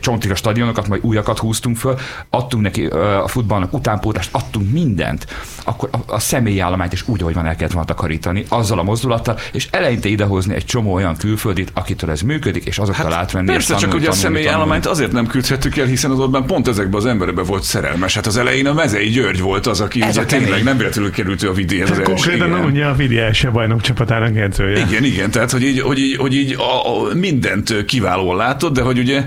csontig a stadionokat, majd újakat húztunk föl, adtunk neki a futballnak utánpótást, adtunk mindent, akkor a, a személyi állományt is úgy, ahogy van, el kellett volna takarítani, azzal a mozdulattal, és eleinte idehozni egy csomó olyan külföldit, akitől ez működik, és azokkal hát átvenni. Persze, tanul, csak ugye a személyi állományt azért nem küldhettük el, hiszen az ottban pont ezekben az emberekben volt szerelmes. Hát az elején a Mezei György volt az, aki ez ugye tényleg nem véletlenül került a vidéhez. Az Konkrétan ugye a Vidi első bajnok csapatának edzője. Igen, igen, tehát hogy így, hogy így, hogy így a, a mindent kiválóan látod, de hogy ugye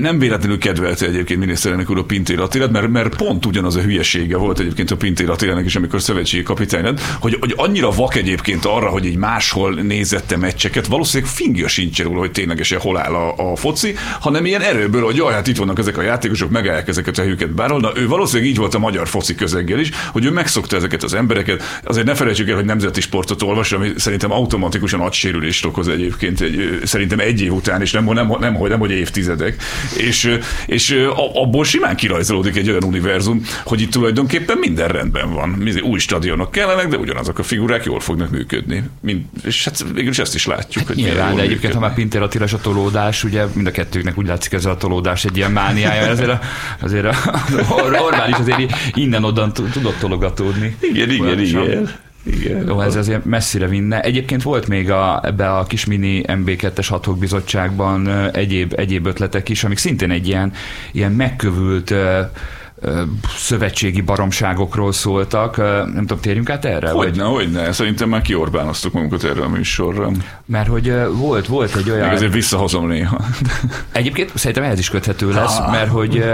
nem véletlenül kedvelte egyébként miniszterelnök úr a Pintér Attilát, mert, mert pont ugyanaz a hülyesége volt egyébként a Pintér Attilának is, amikor szövetségi kapitány lett, hogy, hogy annyira vak egyébként arra, hogy egy máshol nézette meccseket, valószínűleg fingja sincs róla, hogy ténylegesen hol áll a, a foci, hanem ilyen erőből, hogy jaj, hát itt vannak ezek a játékosok, megállják ezeket a helyüket bárhol. Na, ő valószínűleg így volt a magyar foci közeggel is, hogy ő megszokta ezeket az embereket. Azért ne felejtsük el, hogy nemzeti sportot olvas, ami szerintem automatikusan agysérülést okoz egyébként egy, szerintem egy év után, és nem, nem, nem, nem, nem, hogy évtizedek és, és abból simán kirajzolódik egy olyan univerzum, hogy itt tulajdonképpen minden rendben van. Új stadionok kellenek, de ugyanazok a figurák jól fognak működni. Mind, és hát végül is ezt is látjuk. Hát hogy nyilván, de egyébként, ha már Pintér Attila a tolódás, ugye mind a kettőknek úgy látszik ez a tolódás egy ilyen mániája, azért, a, azért a, Orbán is azért innen-odan tudott tologatódni. Igen, igen, igen. Igen. Jó, ez azért messzire vinne. Egyébként volt még a, ebbe a kis mini MB2-es hatok bizottságban egyéb, egyéb ötletek is, amik szintén egy ilyen, ilyen megkövült szövetségi baromságokról szóltak. Nem tudom, térjünk át erre? Hogyne, vagy? hogyne. Szerintem már kiorbánoztuk magunkat erre a műsorra. Mert hogy volt, volt egy olyan... Még azért visszahozom néha. Egyébként szerintem ehhez is köthető lesz, ah. mert hogy...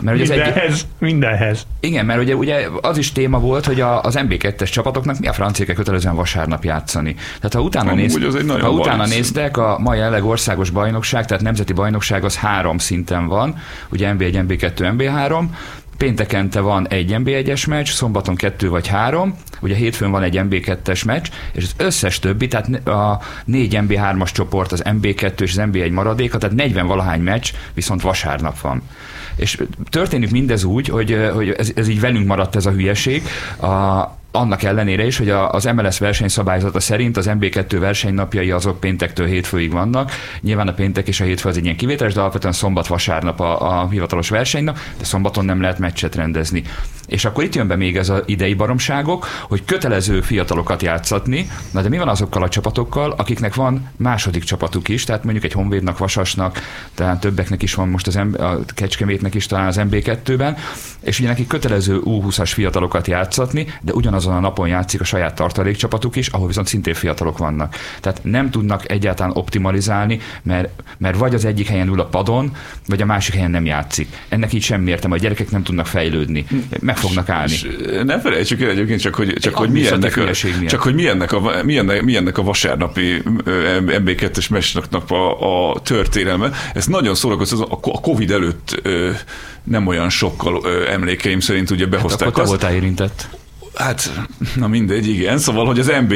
Mert hogy mindenhez, egy... mindenhez. Igen, mert ugye, ugye az is téma volt, hogy a, az MB2-es csapatoknak mi a franciákkel kötelezően vasárnap játszani. Tehát ha utána, néz, ha utána néztek, a mai jelenleg országos bajnokság, tehát nemzeti bajnokság az három szinten van, ugye MB1, MB2, MB3, péntekente van egy NB1-es meccs, szombaton kettő vagy három, ugye hétfőn van egy MB2-es meccs, és az összes többi, tehát a négy MB3-as csoport, az MB2 és az MB1 maradéka, tehát 40 valahány meccs viszont vasárnap van. És történik mindez úgy, hogy, hogy ez, ez így velünk maradt ez a hülyeség. A, annak ellenére is, hogy az MLS versenyszabályzata szerint az MB2 versenynapjai azok péntektől hétfőig vannak. Nyilván a péntek és a hétfő az egy ilyen kivételes, de alapvetően szombat-vasárnap a, a hivatalos versenynap, de szombaton nem lehet meccset rendezni. És akkor itt jön be még ez az idei baromságok, hogy kötelező fiatalokat játszatni, na de mi van azokkal a csapatokkal, akiknek van második csapatuk is, tehát mondjuk egy Honvédnak, Vasasnak, talán többeknek is van most az M- a Kecskemétnek is talán az MB2-ben, és ugye nekik kötelező U20-as fiatalokat játszatni, de ugyanazon a napon játszik a saját tartalékcsapatuk is, ahol viszont szintén fiatalok vannak. Tehát nem tudnak egyáltalán optimalizálni, mert, mert vagy az egyik helyen ül a padon, vagy a másik helyen nem játszik. Ennek így sem értem, a gyerekek nem tudnak fejlődni. Meg fognak állni. És ne felejtsük el egyébként csak, hogy, csak, hogy mi, ennek a, csak hogy mi ennek a, mi ennek, mi ennek a vasárnapi MB2-es mesnaknak a, a történelme. Ez nagyon szórakoztató, a Covid előtt nem olyan sokkal emlékeim szerint ugye behozták hát akkor te voltál érintett. Hát, na mindegy, igen. Szóval, hogy az MB,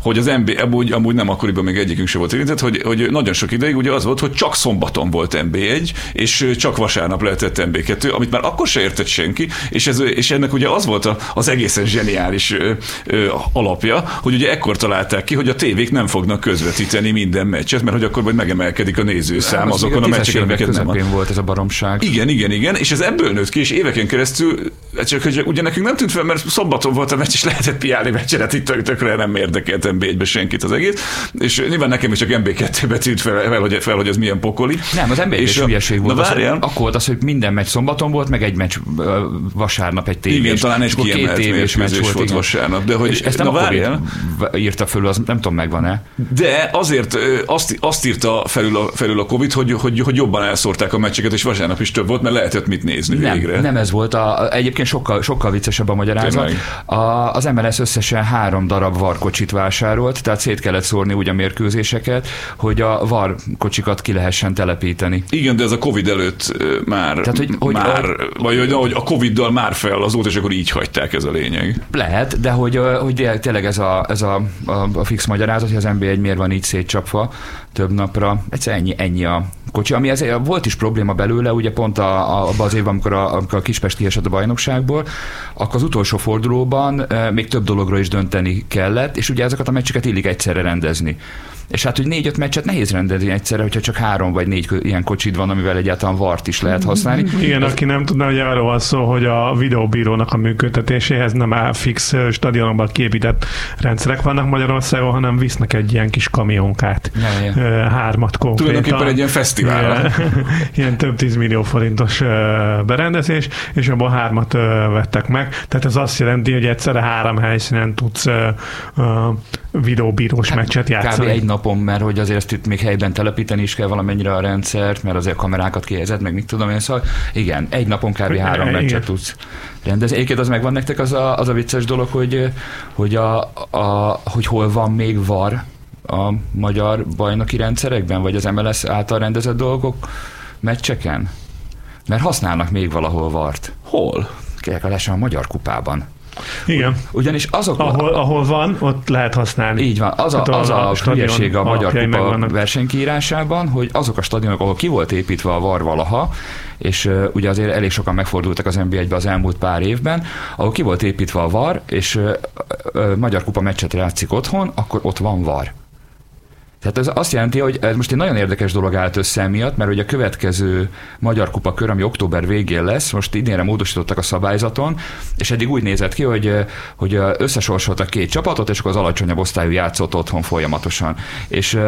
hogy az MB, amúgy, amúgy nem akkoriban még egyikünk sem volt érintett, hogy, hogy nagyon sok ideig ugye az volt, hogy csak szombaton volt MB1, és csak vasárnap lehetett MB2, amit már akkor se értett senki, és, ez, és ennek ugye az volt az egészen zseniális ö, ö, alapja, hogy ugye ekkor találták ki, hogy a tévék nem fognak közvetíteni minden meccset, mert hogy akkor majd megemelkedik a nézőszám az azokon a, a meccseken, amiket nem van. volt ez a baromság. Igen, igen, igen, és ez ebből nőtt ki, és éveken keresztül, csak hogy ugye nekünk nem tűnt fel, mert szombaton volt a meccs, és lehetett piálni meccset, itt tökre nem érdekelt MB1-be senkit az egész. És nyilván nekem is csak MB2-be tűnt fel, fel, hogy, fel, hogy ez milyen pokoli. Nem, az mb és hülyeség volt. Na, az, akkor volt az, hogy minden meccs szombaton volt, meg egy meccs vasárnap egy tévés. Igen, talán egy kiemelt két tévés meccs volt, volt vasárnap. De hogy, és ezt nem na, várjál. írta föl, az nem tudom, megvan-e. De azért azt, azt írta felül a, felül a Covid, hogy, hogy, hogy jobban elszórták a meccseket, és vasárnap is több volt, mert lehetett mit nézni nem, végre. Nem ez volt. A, egyébként sokkal, sokkal viccesebb a magyarázat. A, az MLS összesen három darab varkocsit vásárolt, tehát szét kellett szórni úgy a mérkőzéseket, hogy a varkocsikat ki lehessen telepíteni. Igen, de ez a Covid előtt már, Tehát, hogy- hogy- már vagy hogy, hogy a Covid-dal már fel az és akkor így hagyták ez a lényeg. Lehet, de hogy, hogy tényleg ez a, ez a, a, a fix magyarázat, hogy az NB1 miért van így szétcsapva több napra. Egyszer ennyi, ennyi a kocsi, ami ezért volt is probléma belőle, ugye pont a, a, abban az évben, amikor a, amikor a Kispest kiesett a bajnokságból, akkor az utolsó fordulóban e, még több dologról is dönteni kellett, és ugye ezeket a meccseket illik egyszerre rendezni. És hát, hogy négy-öt meccset nehéz rendezni egyszerre, hogyha csak három vagy négy ilyen kocsid van, amivel egyáltalán vart is lehet használni. Igen, aki nem tudna, hogy arról van szó, hogy a videóbírónak a működtetéséhez nem áll fix stadionokban kiépített rendszerek vannak Magyarországon, hanem visznek egy ilyen kis kamionkát. Ja, ja. Hármat konkrétan. Tulajdonképpen egy ilyen fesztivál. Ilyen, több tízmillió forintos berendezés, és abban hármat vettek meg. Tehát ez azt jelenti, hogy egyszerre három helyszínen tudsz videóbírós meccset Kb. játszani. egy napon, mert hogy azért ezt itt még helyben telepíteni is kell valamennyire a rendszert, mert azért a kamerákat kihelyezed, meg mit tudom én, szóval igen, egy napon kb. három Igen. meccset tudsz rendezni. Egyébként az megvan nektek az a, az a vicces dolog, hogy, hogy, a, a, hogy hol van még VAR a magyar bajnoki rendszerekben, vagy az MLS által rendezett dolgok meccseken? Mert használnak még valahol vart. Hol? Kérlek, a magyar kupában. Igen. Ugyanis azok, Ahol, ahol van, ott lehet használni. Így van. Az a, Hát a- az a, a hülyeség a Magyar Kupa megvannak. versenykiírásában, hogy azok a stadionok, ahol ki volt építve a VAR valaha, és uh, ugye azért elég sokan megfordultak az NB1-be az elmúlt pár évben, ahol ki volt építve a VAR, és uh, uh, Magyar Kupa meccset játszik otthon, akkor ott van VAR. Tehát ez azt jelenti, hogy ez most egy nagyon érdekes dolog állt össze miatt, mert ugye a következő Magyar Kupa kör, ami október végén lesz, most idénre módosítottak a szabályzaton, és eddig úgy nézett ki, hogy, hogy összesorsoltak két csapatot, és akkor az alacsonyabb osztályú játszott otthon folyamatosan. És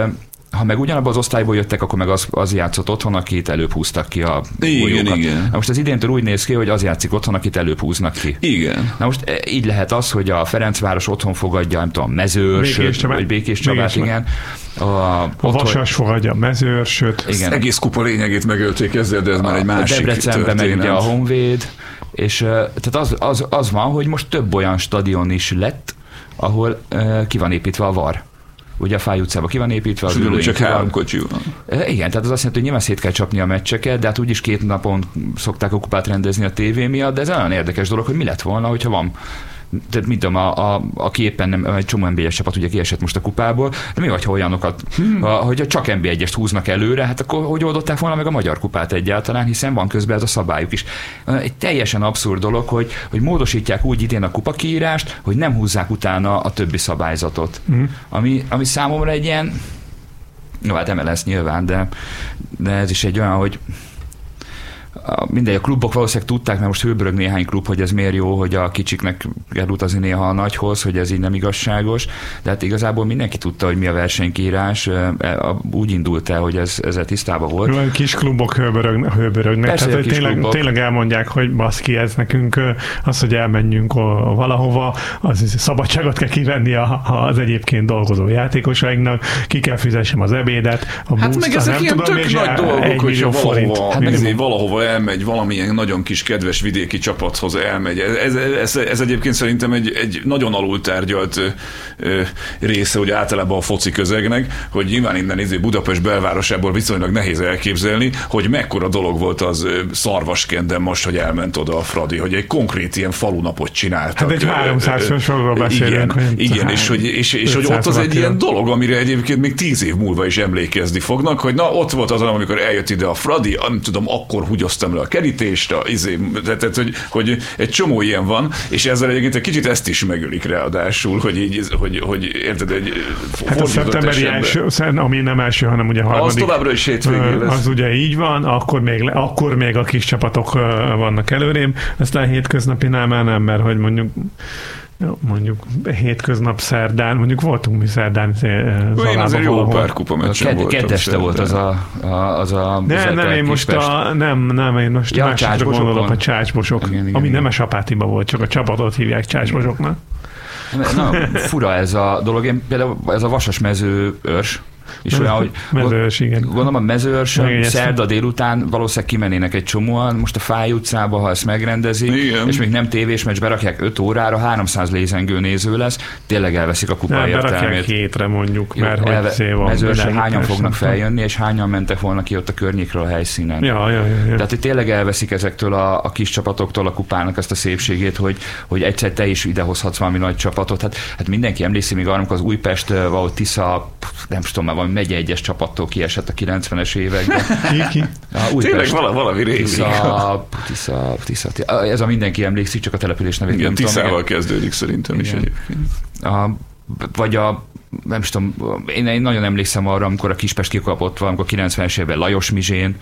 ha meg ugyanabban az osztályból jöttek, akkor meg az, az játszott otthon, akit előbb húztak ki a Igen, igen. Na most az idéntől úgy néz ki, hogy az játszik otthon, akit előbb húznak ki. Igen. Na most e, így lehet az, hogy a Ferencváros otthon fogadja, nem tudom, Mezőrs, Békés Csabát. vagy Békés Csabát, igen. A, A otthon- Vasas fogadja a mezőrsöt. Igen. Az egész kupa lényegét megölték ezzel, de ez már egy másik a Debrecenben meg történet. ugye a Honvéd, és tehát az, az, az van, hogy most több olyan stadion is lett, ahol uh, ki van építve a VAR. Ugye a Fáj utcában ki van építve, az És ugyanúgy csak három kocsi van. Igen, tehát az azt jelenti, hogy nyilván szét kell csapni a meccseket, de hát úgyis két napon szokták a kupát rendezni a tévé miatt, de ez olyan érdekes dolog, hogy mi lett volna, hogyha van tehát mit tudom, a, a, aki éppen nem, egy csomó NB1-es csapat ugye kiesett most a kupából, de mi vagy, ha olyanokat, hmm. a, hogyha csak NB1-est húznak előre, hát akkor hogy oldották volna meg a magyar kupát egyáltalán, hiszen van közben ez a szabályuk is. Egy teljesen abszurd dolog, hogy, hogy módosítják úgy idén a kupakiírást, hogy nem húzzák utána a többi szabályzatot. Mhm. Ami, ami számomra egy ilyen, jó, hát MLS nyilván, de, de ez is egy olyan, hogy a, mindegy, a klubok valószínűleg tudták, mert most hőbörög néhány klub, hogy ez miért jó, hogy a kicsiknek kell utazni néha a nagyhoz, hogy ez így nem igazságos, de hát igazából mindenki tudta, hogy mi a versenykírás, úgy indult el, hogy ez, ezzel tisztában volt. Olyan kis klubok hőbörög, hőbörögnek. Persze, Tehát, hogy hogy kis tényleg, klubok. tényleg elmondják, hogy baszki, ez nekünk az, hogy elmenjünk valahova, az szabadságot kell kivenni az egyébként dolgozó játékosainknak, ki kell fizessem az ebédet, a Hát meg ezek nem ilyen tudom, tök nagy el- dolgok, millió forint. valahova, Hát meg- valahova elmegy, valamilyen nagyon kis kedves vidéki csapathoz elmegy. Ez, ez, ez, egyébként szerintem egy, egy nagyon alultárgyalt része, hogy általában a foci közegnek, hogy nyilván innen izé Budapest belvárosából viszonylag nehéz elképzelni, hogy mekkora dolog volt az szarvaskenden most, hogy elment oda a Fradi, hogy egy konkrét ilyen falunapot csináltak. Hát egy Ö, 300 ö, ö, sorról beszélünk, Igen, igen és, hogy, és, és hogy ott 500 az egy ilyen dolog, amire egyébként még tíz év múlva is emlékezni fognak, hogy na ott volt az, amikor eljött ide a Fradi, nem tudom, akkor húgyoztam le a kerítést, a, izé, tehát, tehát hogy, hogy, egy csomó ilyen van, és ezzel egyébként egy kicsit ezt is megölik ráadásul, hogy így, hogy, hogy érted, egy Hát a szeptemberi első, ami nem első, hanem ugye harmadik. Az továbbra is hétvégé Ö, lesz. Az ugye így van, akkor még, akkor még a kis csapatok vannak előrém, aztán hétköznapinál már nem, mert hogy mondjuk mondjuk hétköznap szerdán, mondjuk voltunk mi szerdán izé, ö, Én Zalában azért jó pár kupa meccsen ked, voltam. kedeste volt az a, a, az a Nem, nem, én most a, nem, nem, én most Ja, ja, a másikra Csácsbosokon. gondolok a csácsbosok, Igen, igen, ami igen. nem a sapátiba volt, csak a csapatot hívják csácsbosoknak. Na, fura ez a dolog. Én például ez a vasas mező őrs, És olyan, hogy Mezős, igen. Gondolom a mezőrsön szerda délután valószínűleg kimennének egy csomóan, most a Fáj utcába, ha ezt megrendezi, Igen. és még nem tévés meccs berakják 5 órára, 300 lézengő néző lesz, tényleg elveszik a kupa Nem, berakják értelmét. hétre mondjuk, Jó, mert hogy elve- szé van. mezőrsön hányan fognak feljönni, és hányan mentek volna ki ott a környékről a helyszínen. Ja, ja, ja, ja. Tehát, hogy tényleg elveszik ezektől a, a kis csapatoktól a kupának ezt a szépségét, hogy, hogy egyszer te is idehozhatsz valami nagy csapatot. Hát, hát mindenki emlékszik még arra, amikor az Újpest, eh, valahogy Tisza, nem tudom, már valami megye egyes csapattól kiesett a 90-es években. Ki, ki? A Tényleg vala, valami régi. Tisza, Tisza, Tisza, Tisza, ez a mindenki emlékszik, csak a település nevét Igen, nem tudom. Tiszával kezdődik szerintem is Igen. egyébként. a, vagy a nem is tudom, én, én nagyon emlékszem arra, amikor a Kispest kikapott valamikor 90-es évben Lajos Mizsén,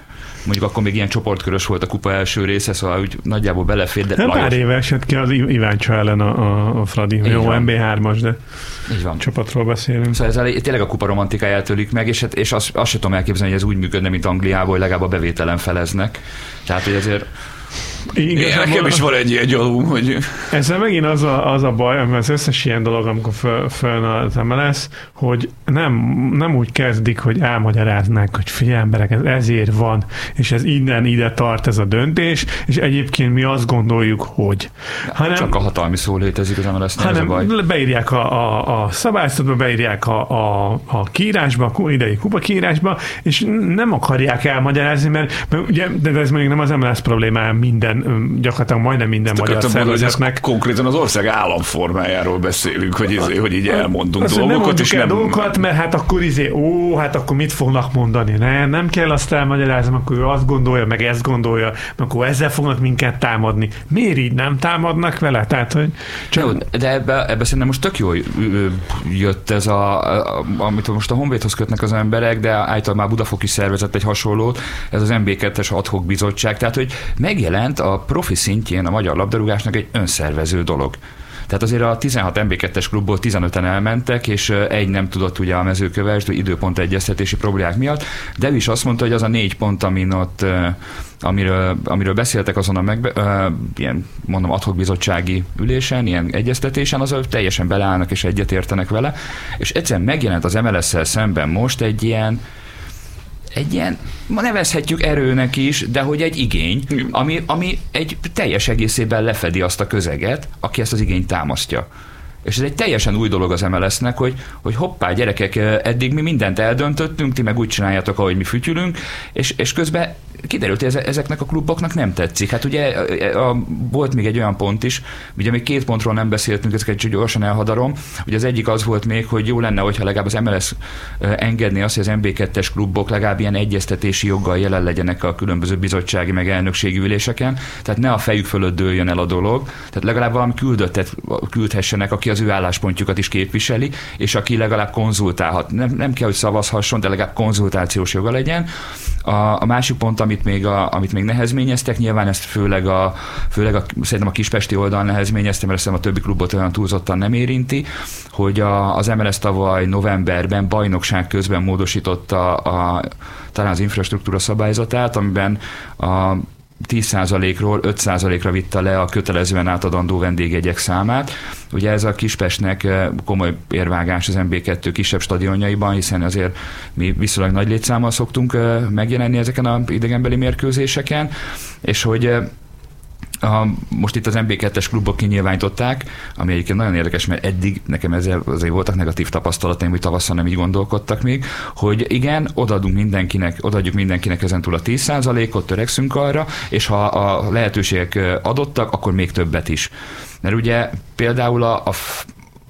mondjuk akkor még ilyen csoportkörös volt a kupa első része, szóval úgy nagyjából belefér, de pár Lajos, éve esett ki az Iváncsa ellen a, a, a Fradi. Így Jó, van. MB3-as, de így van. csapatról beszélünk. Szóval ezzel tényleg a kupa romantikáját ölik meg, és, hát- és azt, azt sem tudom elképzelni, hogy ez úgy működne, mint Angliában, hogy legalább a bevételen feleznek. Tehát, hogy ezért Igen, nekem is van egy ilyen gyalum, hogy Ezzel megint az a, az a baj, ami az összes ilyen dolog, amikor föl, föl az MLS, hogy nem, nem úgy kezdik, hogy elmagyaráznák, hogy figyelj emberek, ez ezért van, és ez innen ide tart ez a döntés, és egyébként mi azt gondoljuk, hogy. Hanem, csak a hatalmi szó létezik, az MLS nem ez a baj. hanem beírják a, a, a szabályzatba, beírják a, a, a kiírásba, a idei kupa kiírásba, és nem akarják elmagyarázni, mert, mert ugye, de ez még nem az MLS problémája minden, öm, gyakorlatilag majdnem minden magyar akartam mondani, hogy ez szervezetnek. konkrétan az ország államformájáról beszélünk, hogy, izé, hogy így elmondunk Azt, hogy nem dolgokat, mondjuk és el nem... dolgokat, mert hát akkor izé, ó, hát akkor mit fognak mondani? Nem, nem kell azt elmagyarázni, akkor ő azt gondolja, meg ezt gondolja, meg akkor ezzel fognak minket támadni. Miért így nem támadnak vele? Tehát, hogy csak... Jó, de ebbe, ebbe szerintem most tök jól ö, jött ez, a, a, amit most a Honvédhoz kötnek az emberek, de általában már Budafok is szervezett egy hasonlót, ez az MB2-es adhok bizottság, tehát hogy megjelent a profi szintjén a magyar labdarúgásnak egy önszervező dolog. Tehát azért a 16 MB2-es klubból 15-en elmentek, és egy nem tudott ugye a mezőkövesd, időpont egyeztetési problémák miatt, de ő is azt mondta, hogy az a négy pont, amin ott, amiről, amiről beszéltek azon a megbe, ilyen, mondom, adhok bizottsági ülésen, ilyen egyeztetésen, az teljesen beleállnak és egyetértenek vele, és egyszerűen megjelent az MLS-szel szemben most egy ilyen egy ilyen, ma nevezhetjük erőnek is, de hogy egy igény, ami, ami egy teljes egészében lefedi azt a közeget, aki ezt az igényt támasztja. És ez egy teljesen új dolog az MLS-nek, hogy, hogy hoppá, gyerekek, eddig mi mindent eldöntöttünk, ti meg úgy csináljátok, ahogy mi fütyülünk, és, és közben kiderült, hogy eze- ezeknek a kluboknak nem tetszik. Hát ugye a, a, volt még egy olyan pont is, ugye még két pontról nem beszéltünk, ezeket csak gyorsan elhadarom. Ugye az egyik az volt még, hogy jó lenne, hogyha legalább az MLS ö, engedné azt, hogy az MB2-es klubok legalább ilyen egyeztetési joggal jelen legyenek a különböző bizottsági meg elnökségi üléseken, tehát ne a fejük fölött dőljön el a dolog, tehát legalább valami küldöttet küldhessenek, aki az ő álláspontjukat is képviseli, és aki legalább konzultálhat. Nem, nem kell, hogy szavazhasson, de legalább konzultációs joga legyen. A, a másik pont, amit még, a, amit még nehezményeztek, nyilván ezt főleg a, főleg a, szerintem a kispesti oldal nehezményezte, mert hiszem a többi klubot olyan túlzottan nem érinti, hogy a, az MLS tavaly novemberben bajnokság közben módosította a, talán az infrastruktúra szabályzatát, amiben a 10%-ról 5%-ra vitte le a kötelezően átadandó vendégjegyek számát. Ugye ez a Kispestnek eh, komoly érvágás az MB2 kisebb stadionjaiban, hiszen azért mi viszonylag nagy létszámmal szoktunk eh, megjelenni ezeken a idegenbeli mérkőzéseken, és hogy eh, a, most itt az MB2-es klubok kinyilvánították, ami egyébként nagyon érdekes, mert eddig nekem ezzel azért voltak negatív tapasztalataim, hogy tavasszal nem így gondolkodtak még, hogy igen, odaadunk mindenkinek, odaadjuk mindenkinek ezentúl a 10%-ot, törekszünk arra, és ha a lehetőségek adottak, akkor még többet is. Mert ugye például a, a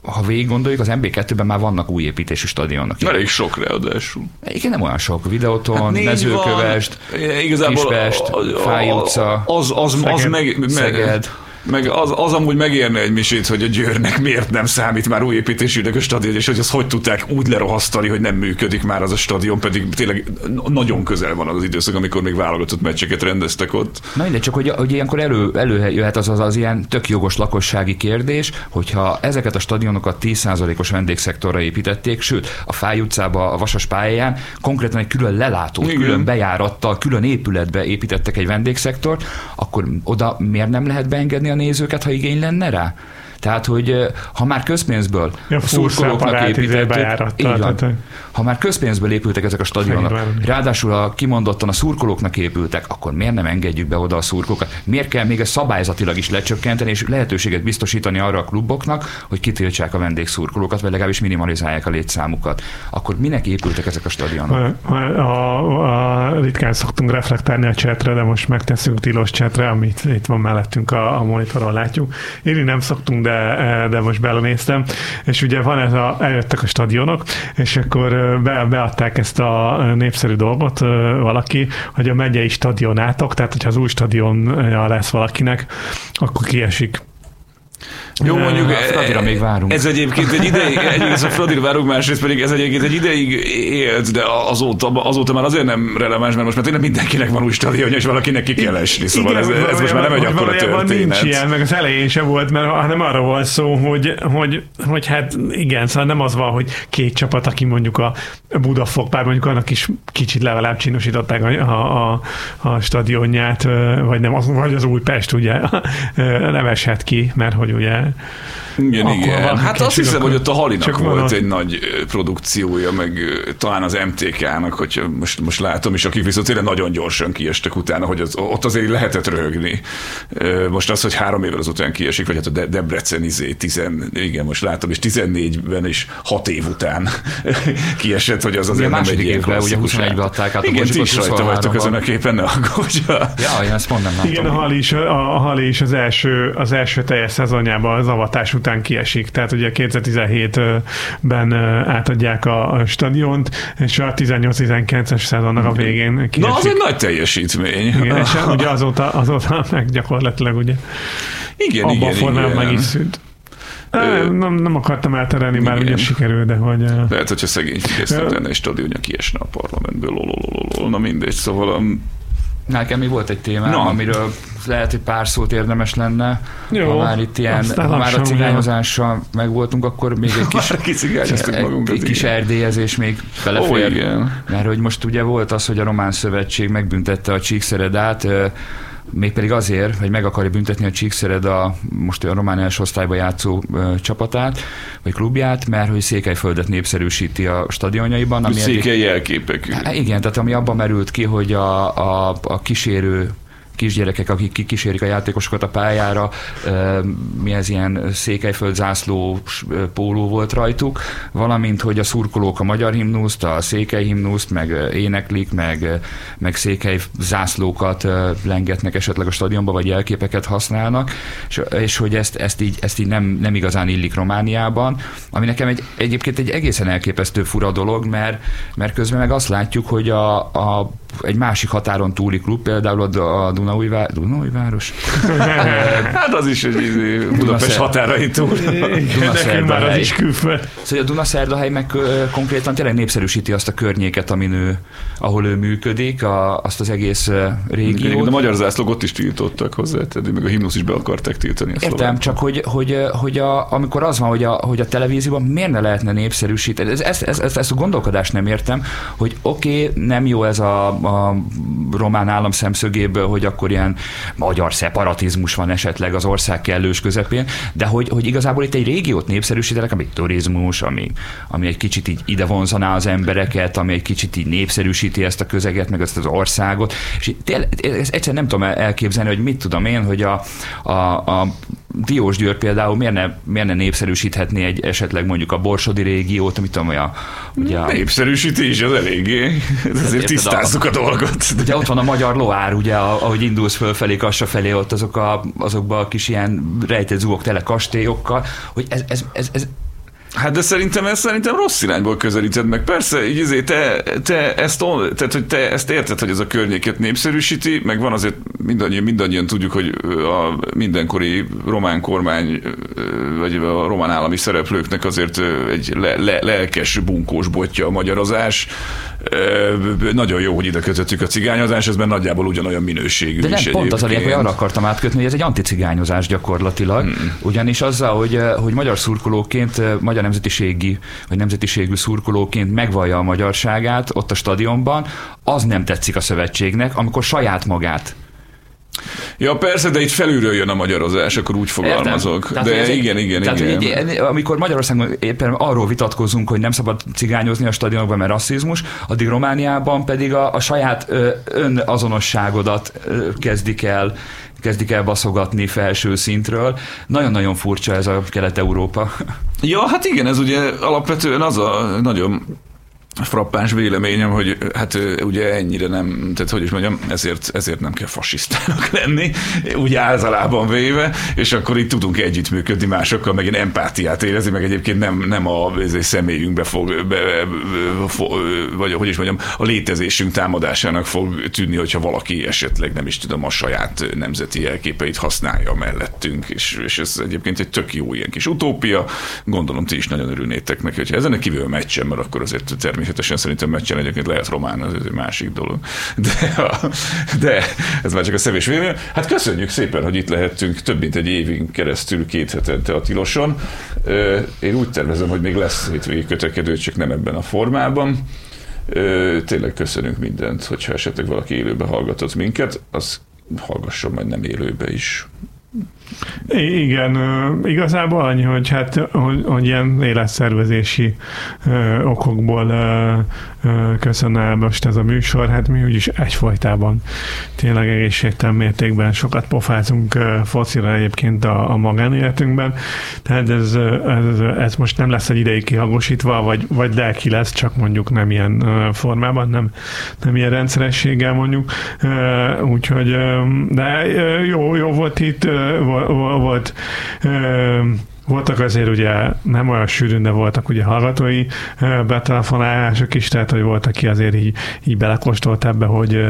ha végig gondoljuk, az MB2-ben már vannak új építésű stadionok. Elég sok ráadásul. Igen, nem olyan sok. Videóton, hát négy Mezőkövesd, van. Igazából Kispest, a- a- Fáj utca, az, az, az, Szeged. meg, meg, Szeged. Meg az, az amúgy megérne egy misét, hogy a Győrnek miért nem számít már új építésűnek a stadion, és hogy azt hogy tudták úgy lerohasztani, hogy nem működik már az a stadion, pedig tényleg nagyon közel van az az időszak, amikor még válogatott meccseket rendeztek ott. Na mindegy, csak hogy, hogy ilyenkor elő, előjöhet az, az az ilyen tök jogos lakossági kérdés, hogyha ezeket a stadionokat 10%-os vendégszektorra építették, sőt, a Fáj utcába, a Vasas pályáján konkrétan egy külön lelátót, Igen. külön bejárattal, külön épületbe építettek egy vendégszektort, akkor oda miért nem lehet beengedni a nézőket, ha igény lenne rá? Tehát, hogy ha már közpénzből Ja, szurkolóknak bejárattal, így van. Ha már közpénzből épültek ezek a stadionok, ráadásul a kimondottan a szurkolóknak épültek, akkor miért nem engedjük be oda a szurkolókat? Miért kell még ezt szabályzatilag is lecsökkenteni, és lehetőséget biztosítani arra a kluboknak, hogy kitiltsák a vendégszurkolókat, vagy legalábbis minimalizálják a létszámukat? Akkor minek épültek ezek a stadionok? A, a, a, ritkán szoktunk reflektálni a csetre, de most megteszünk tilos csetre, amit itt van mellettünk a, a monitoron látjuk. Írni nem szoktunk, de, de most belenéztem, és ugye van ez a, eljöttek a stadionok, és akkor be, beadták ezt a népszerű dolgot valaki, hogy a megyei stadionátok, tehát hogyha az új stadionja lesz valakinek, akkor kiesik. Jó, mondjuk A Fradira még várunk. Ez egyébként egy ideig, egyrészt a Fradira várunk, másrészt pedig ez egyébként egy ideig élt, de azóta, azóta már azért nem releváns, mert most már tényleg mindenkinek van új stadionja, és valakinek ki kell esni. Szóval ez, ez most már nem egy akkora történet. Nincs ilyen, meg az elején sem volt, mert hanem arra volt szó, hogy, hogy, hogy hát igen, szóval nem az van, hogy két csapat, aki mondjuk a Budafok, bár mondjuk annak is kicsit legalább csinosították a, a, a, a stadionját, vagy nem, az, vagy az Újpest ugye nem eshet ki, mert hogy ugye 哎。Igen, Akkor igen. Hát azt hiszem, akkor- hogy ott a Halinak csak volt van egy nagy produkciója, meg talán az MTK-nak, hogy most, most látom, és akik viszont tényleg nagyon gyorsan kiestek utána, hogy az, ott azért lehetett röhögni. Most az, hogy három évvel azután kiesik, vagy hát a De- Debrecen izé, tizen, igen, most látom, és 14-ben is hat év után kiesett, hogy az azért nem egy ilyen évben, ugye klasszikus 21-ben át. adták át a Igen, ti is rajta vagytok 23-ban. ezen a képen, ne aggódja. Ja, én ezt pont nem látom. Igen, a Hali is, a, a Hali is az első, az első teljes szezonjában az avatás után kiesik. Tehát ugye 2017-ben átadják a, a stadiont, és a 18-19-es szezonnak a végén kiesik. Na, az egy nagy teljesítmény. Igen, és ugye azóta, azóta meg gyakorlatilag ugye igen, abban igen, a formában igen. meg is szűnt. Nem, nem, nem akartam elterelni, igen. ugye sikerül, de hogy... eh, Lehet, hogyha szegény Fidesznek lenne egy stadionja, kiesne a parlamentből, lololololol, na mindegy, szóval um, Nekem még volt egy témám, Na. amiről lehet, hogy pár szót érdemes lenne. Jó, ha már itt ilyen, ha már a cigányozással megvoltunk, akkor még egy kis, magunkat. egy kis erdélyezés még Ó, belefér. igen. Mert hogy most ugye volt az, hogy a Román Szövetség megbüntette a Csíkszeredát, mégpedig azért, hogy meg akarja büntetni a Csíkszered a most a román első osztályba játszó ö, csapatát, vagy klubját, mert hogy Székelyföldet népszerűsíti a stadionjaiban. Ami eddig- Székely jelképek. Hát igen, tehát ami abban merült ki, hogy a, a, a kísérő kisgyerekek, akik kikísérik a játékosokat a pályára, mi ez ilyen székelyföld zászló póló volt rajtuk, valamint, hogy a szurkolók a magyar himnuszt, a székely himnuszt, meg éneklik, meg, meg székely zászlókat lengetnek esetleg a stadionba, vagy jelképeket használnak, és, és hogy ezt, ezt így, ezt így nem, nem igazán illik Romániában, ami nekem egy, egyébként egy egészen elképesztő fura dolog, mert, mert közben meg azt látjuk, hogy a, a egy másik határon túli klub, például a, a Dunaújvá, Dunaújváros, Hát az is egy Budapest Dunaszer- határai túl. Nekünk már az is külföld. Szóval a Dunaszerdahely meg konkrétan tényleg népszerűsíti azt a környéket, amin ő, ahol ő működik, a, azt az egész régiót. a magyar zászlók ott is tiltottak hozzá, tehát meg a himnusz is be akarták tiltani. a Értem, csak hogy, hogy, hogy a, amikor az van, hogy a, hogy a televízióban miért ne lehetne népszerűsíteni, ez, ezt, ezt, ezt, ezt a gondolkodást nem értem, hogy oké, okay, nem jó ez a, a román állam szemszögéből, hogy akkor ilyen magyar szeparatizmus van esetleg az ország kellős közepén, de hogy, hogy igazából itt egy régiót népszerűsítenek, ami turizmus, ami, ami egy kicsit így ide vonzaná az embereket, ami egy kicsit így népszerűsíti ezt a közeget, meg ezt az országot, és tényleg, ezt egyszerűen nem tudom elképzelni, hogy mit tudom én, hogy a, a, a Diós Győr például miért ne, miért ne népszerűsíthetné egy esetleg mondjuk a Borsodi régiót, amit tudom, a, ugye, a, Népszerűsítés az eléggé. Azért érted, tisztázzuk a dolgot. ugye ott van a magyar loár, ugye, a- ahogy indulsz fölfelé, Kassa felé, ott azok a, azokban a kis ilyen rejtett zugok tele kastélyokkal, hogy ez, ez, ez, ez Hát de szerintem ezt szerintem rossz irányból közelíted meg. Persze, így izé, te, te, ezt, tehát, hogy te ezt érted, hogy ez a környéket népszerűsíti, meg van azért mindannyian, mindannyian tudjuk, hogy a mindenkori román kormány, vagy a román állami szereplőknek azért egy le, le, lelkes, bunkós botja a magyarozás. Nagyon jó, hogy ide kötöttük a cigányozás, ez már nagyjából ugyanolyan minőségű De nem, is pont az a lényeg, hogy arra akartam átkötni, hogy ez egy anticigányozás gyakorlatilag, hmm. ugyanis azzal, hogy, hogy magyar szurkolóként, magyar nemzetiségi, vagy nemzetiségű szurkolóként megvallja a magyarságát ott a stadionban, az nem tetszik a szövetségnek, amikor saját magát Ja, persze, de itt felülről jön a magyarozás, akkor úgy fogalmazok. Tehát, de egy- igen, igen, tehát, igen. egy- amikor Magyarországon éppen arról vitatkozunk, hogy nem szabad cigányozni a stadionokban, mert rasszizmus, addig Romániában pedig a, a saját ö, önazonosságodat ö, kezdik el kezdik el baszogatni felső szintről. Nagyon-nagyon furcsa ez a Kelet-Európa. Ja, hát igen, ez ugye alapvetően az a nagyon frappáns véleményem, hogy hát ugye ennyire nem, tehát hogy is mondjam, ezért, ezért nem kell fasisztának lenni, úgy általában véve, és akkor itt tudunk együttműködni másokkal, meg egy empátiát érezni, meg egyébként nem, nem a személyünkbe fog, be, be, fo, vagy hogy is mondjam, a létezésünk támadásának fog tűnni, hogyha valaki esetleg nem is tudom, a saját nemzeti jelképeit használja mellettünk, és, és ez egyébként egy tök jó ilyen kis utópia, gondolom ti is nagyon örülnétek neki, hogyha ezen kívül a meccsen, mert akkor azért természetesen szerintem meccsen egyébként lehet román, az egy másik dolog. De, de ez már csak a személyes vélemény. Hát köszönjük szépen, hogy itt lehettünk több mint egy évig keresztül két hetente a Tiloson. Én úgy tervezem, hogy még lesz hétvégi kötekedő, csak nem ebben a formában. Tényleg köszönünk mindent, hogyha esetleg valaki élőben hallgatott minket, az hallgasson majd nem élőbe is. Igen, igazából annyi, hogy hát, hogy, hogy ilyen életszervezési okokból ö, ö, köszön el most ez a műsor, hát mi úgyis egyfolytában tényleg egészségtelen mértékben sokat pofázunk focira egyébként a, a magánéletünkben, tehát ez, ez, ez most nem lesz egy ideig kihagosítva, vagy, vagy lelki lesz, csak mondjuk nem ilyen formában, nem, nem ilyen rendszerességgel mondjuk, úgyhogy, de jó, jó volt itt, volt ö, voltak azért ugye nem olyan sűrűn, de voltak ugye hallgatói betelefonálások is, tehát hogy volt, aki azért így, így belekóstolt ebbe, hogy,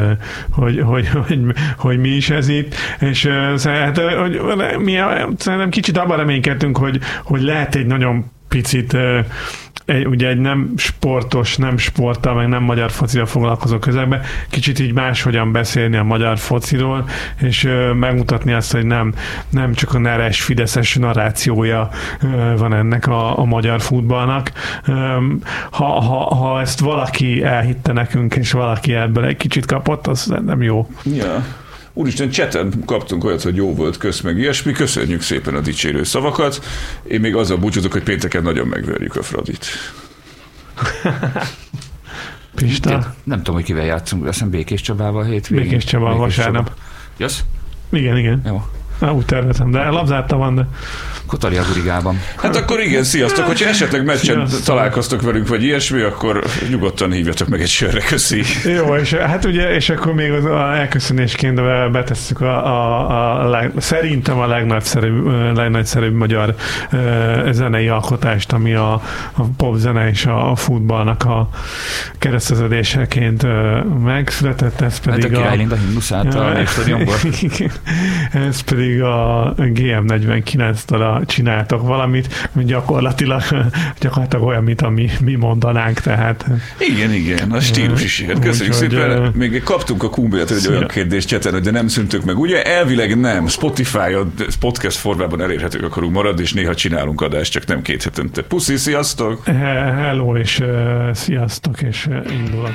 hogy, hogy, hogy, hogy, mi is ez itt, és hát, hogy mi szerintem kicsit abban reménykedtünk, hogy, hogy lehet egy nagyon picit egy, ugye egy nem sportos, nem sporttal, meg nem magyar focival foglalkozó közegben, kicsit így máshogyan beszélni a magyar fociról, és ö, megmutatni azt, hogy nem, nem csak a neres, fideszes narrációja ö, van ennek a, a magyar futballnak. Öm, Ha, ha, ha ezt valaki elhitte nekünk, és valaki ebből egy kicsit kapott, az nem jó. Ja. Úristen, cseten kaptunk olyat, hogy jó volt, kösz meg ilyesmi. Köszönjük szépen a dicsérő szavakat. Én még azzal búcsúzok, hogy pénteken nagyon megverjük a Fradit. Pista, Nem tudom, hogy kivel játszunk, azt hiszem Békés Csabával hétvégén. Békés Békés vasárnap. Jössz? Igen, igen. Jó. Na, úgy tervezem, de labzárta van, de Kotari a Gurigában. Hát akkor igen, sziasztok. Hogyha esetleg meccsen Sziasztok. találkoztok velünk, vagy ilyesmi, akkor nyugodtan hívjatok meg egy sörre, köszi. Jó, és hát ugye, és akkor még az a elköszönésként be- betesszük a, a, a leg, szerintem a legnagyszerűbb, legnagyszerűbb magyar ö, zenei alkotást, ami a, a pop zene és a, a futballnak a kereszteződéseként ö, megszületett, ez Hát a pedig a, Király Linda himnuszát a Népstadionból. Igen. Ez pedig a GM49-től csináltak valamit, ami gyakorlatilag, gyakorlatilag olyan, mint ami mi mondanánk, tehát Igen, igen, a stílus is ilyen. Köszönjük Úgyhogy, szépen. ö, Még kaptunk a kumbéletől egy olyan kérdést cseten, hogy de nem szüntök meg. Ugye elvileg nem. Spotify-on podcast formában elérhetők akarunk maradni, és néha csinálunk adást, csak nem két hetente. Puszi, sziasztok! He- Hello, és uh, sziasztok, és uh, indulok.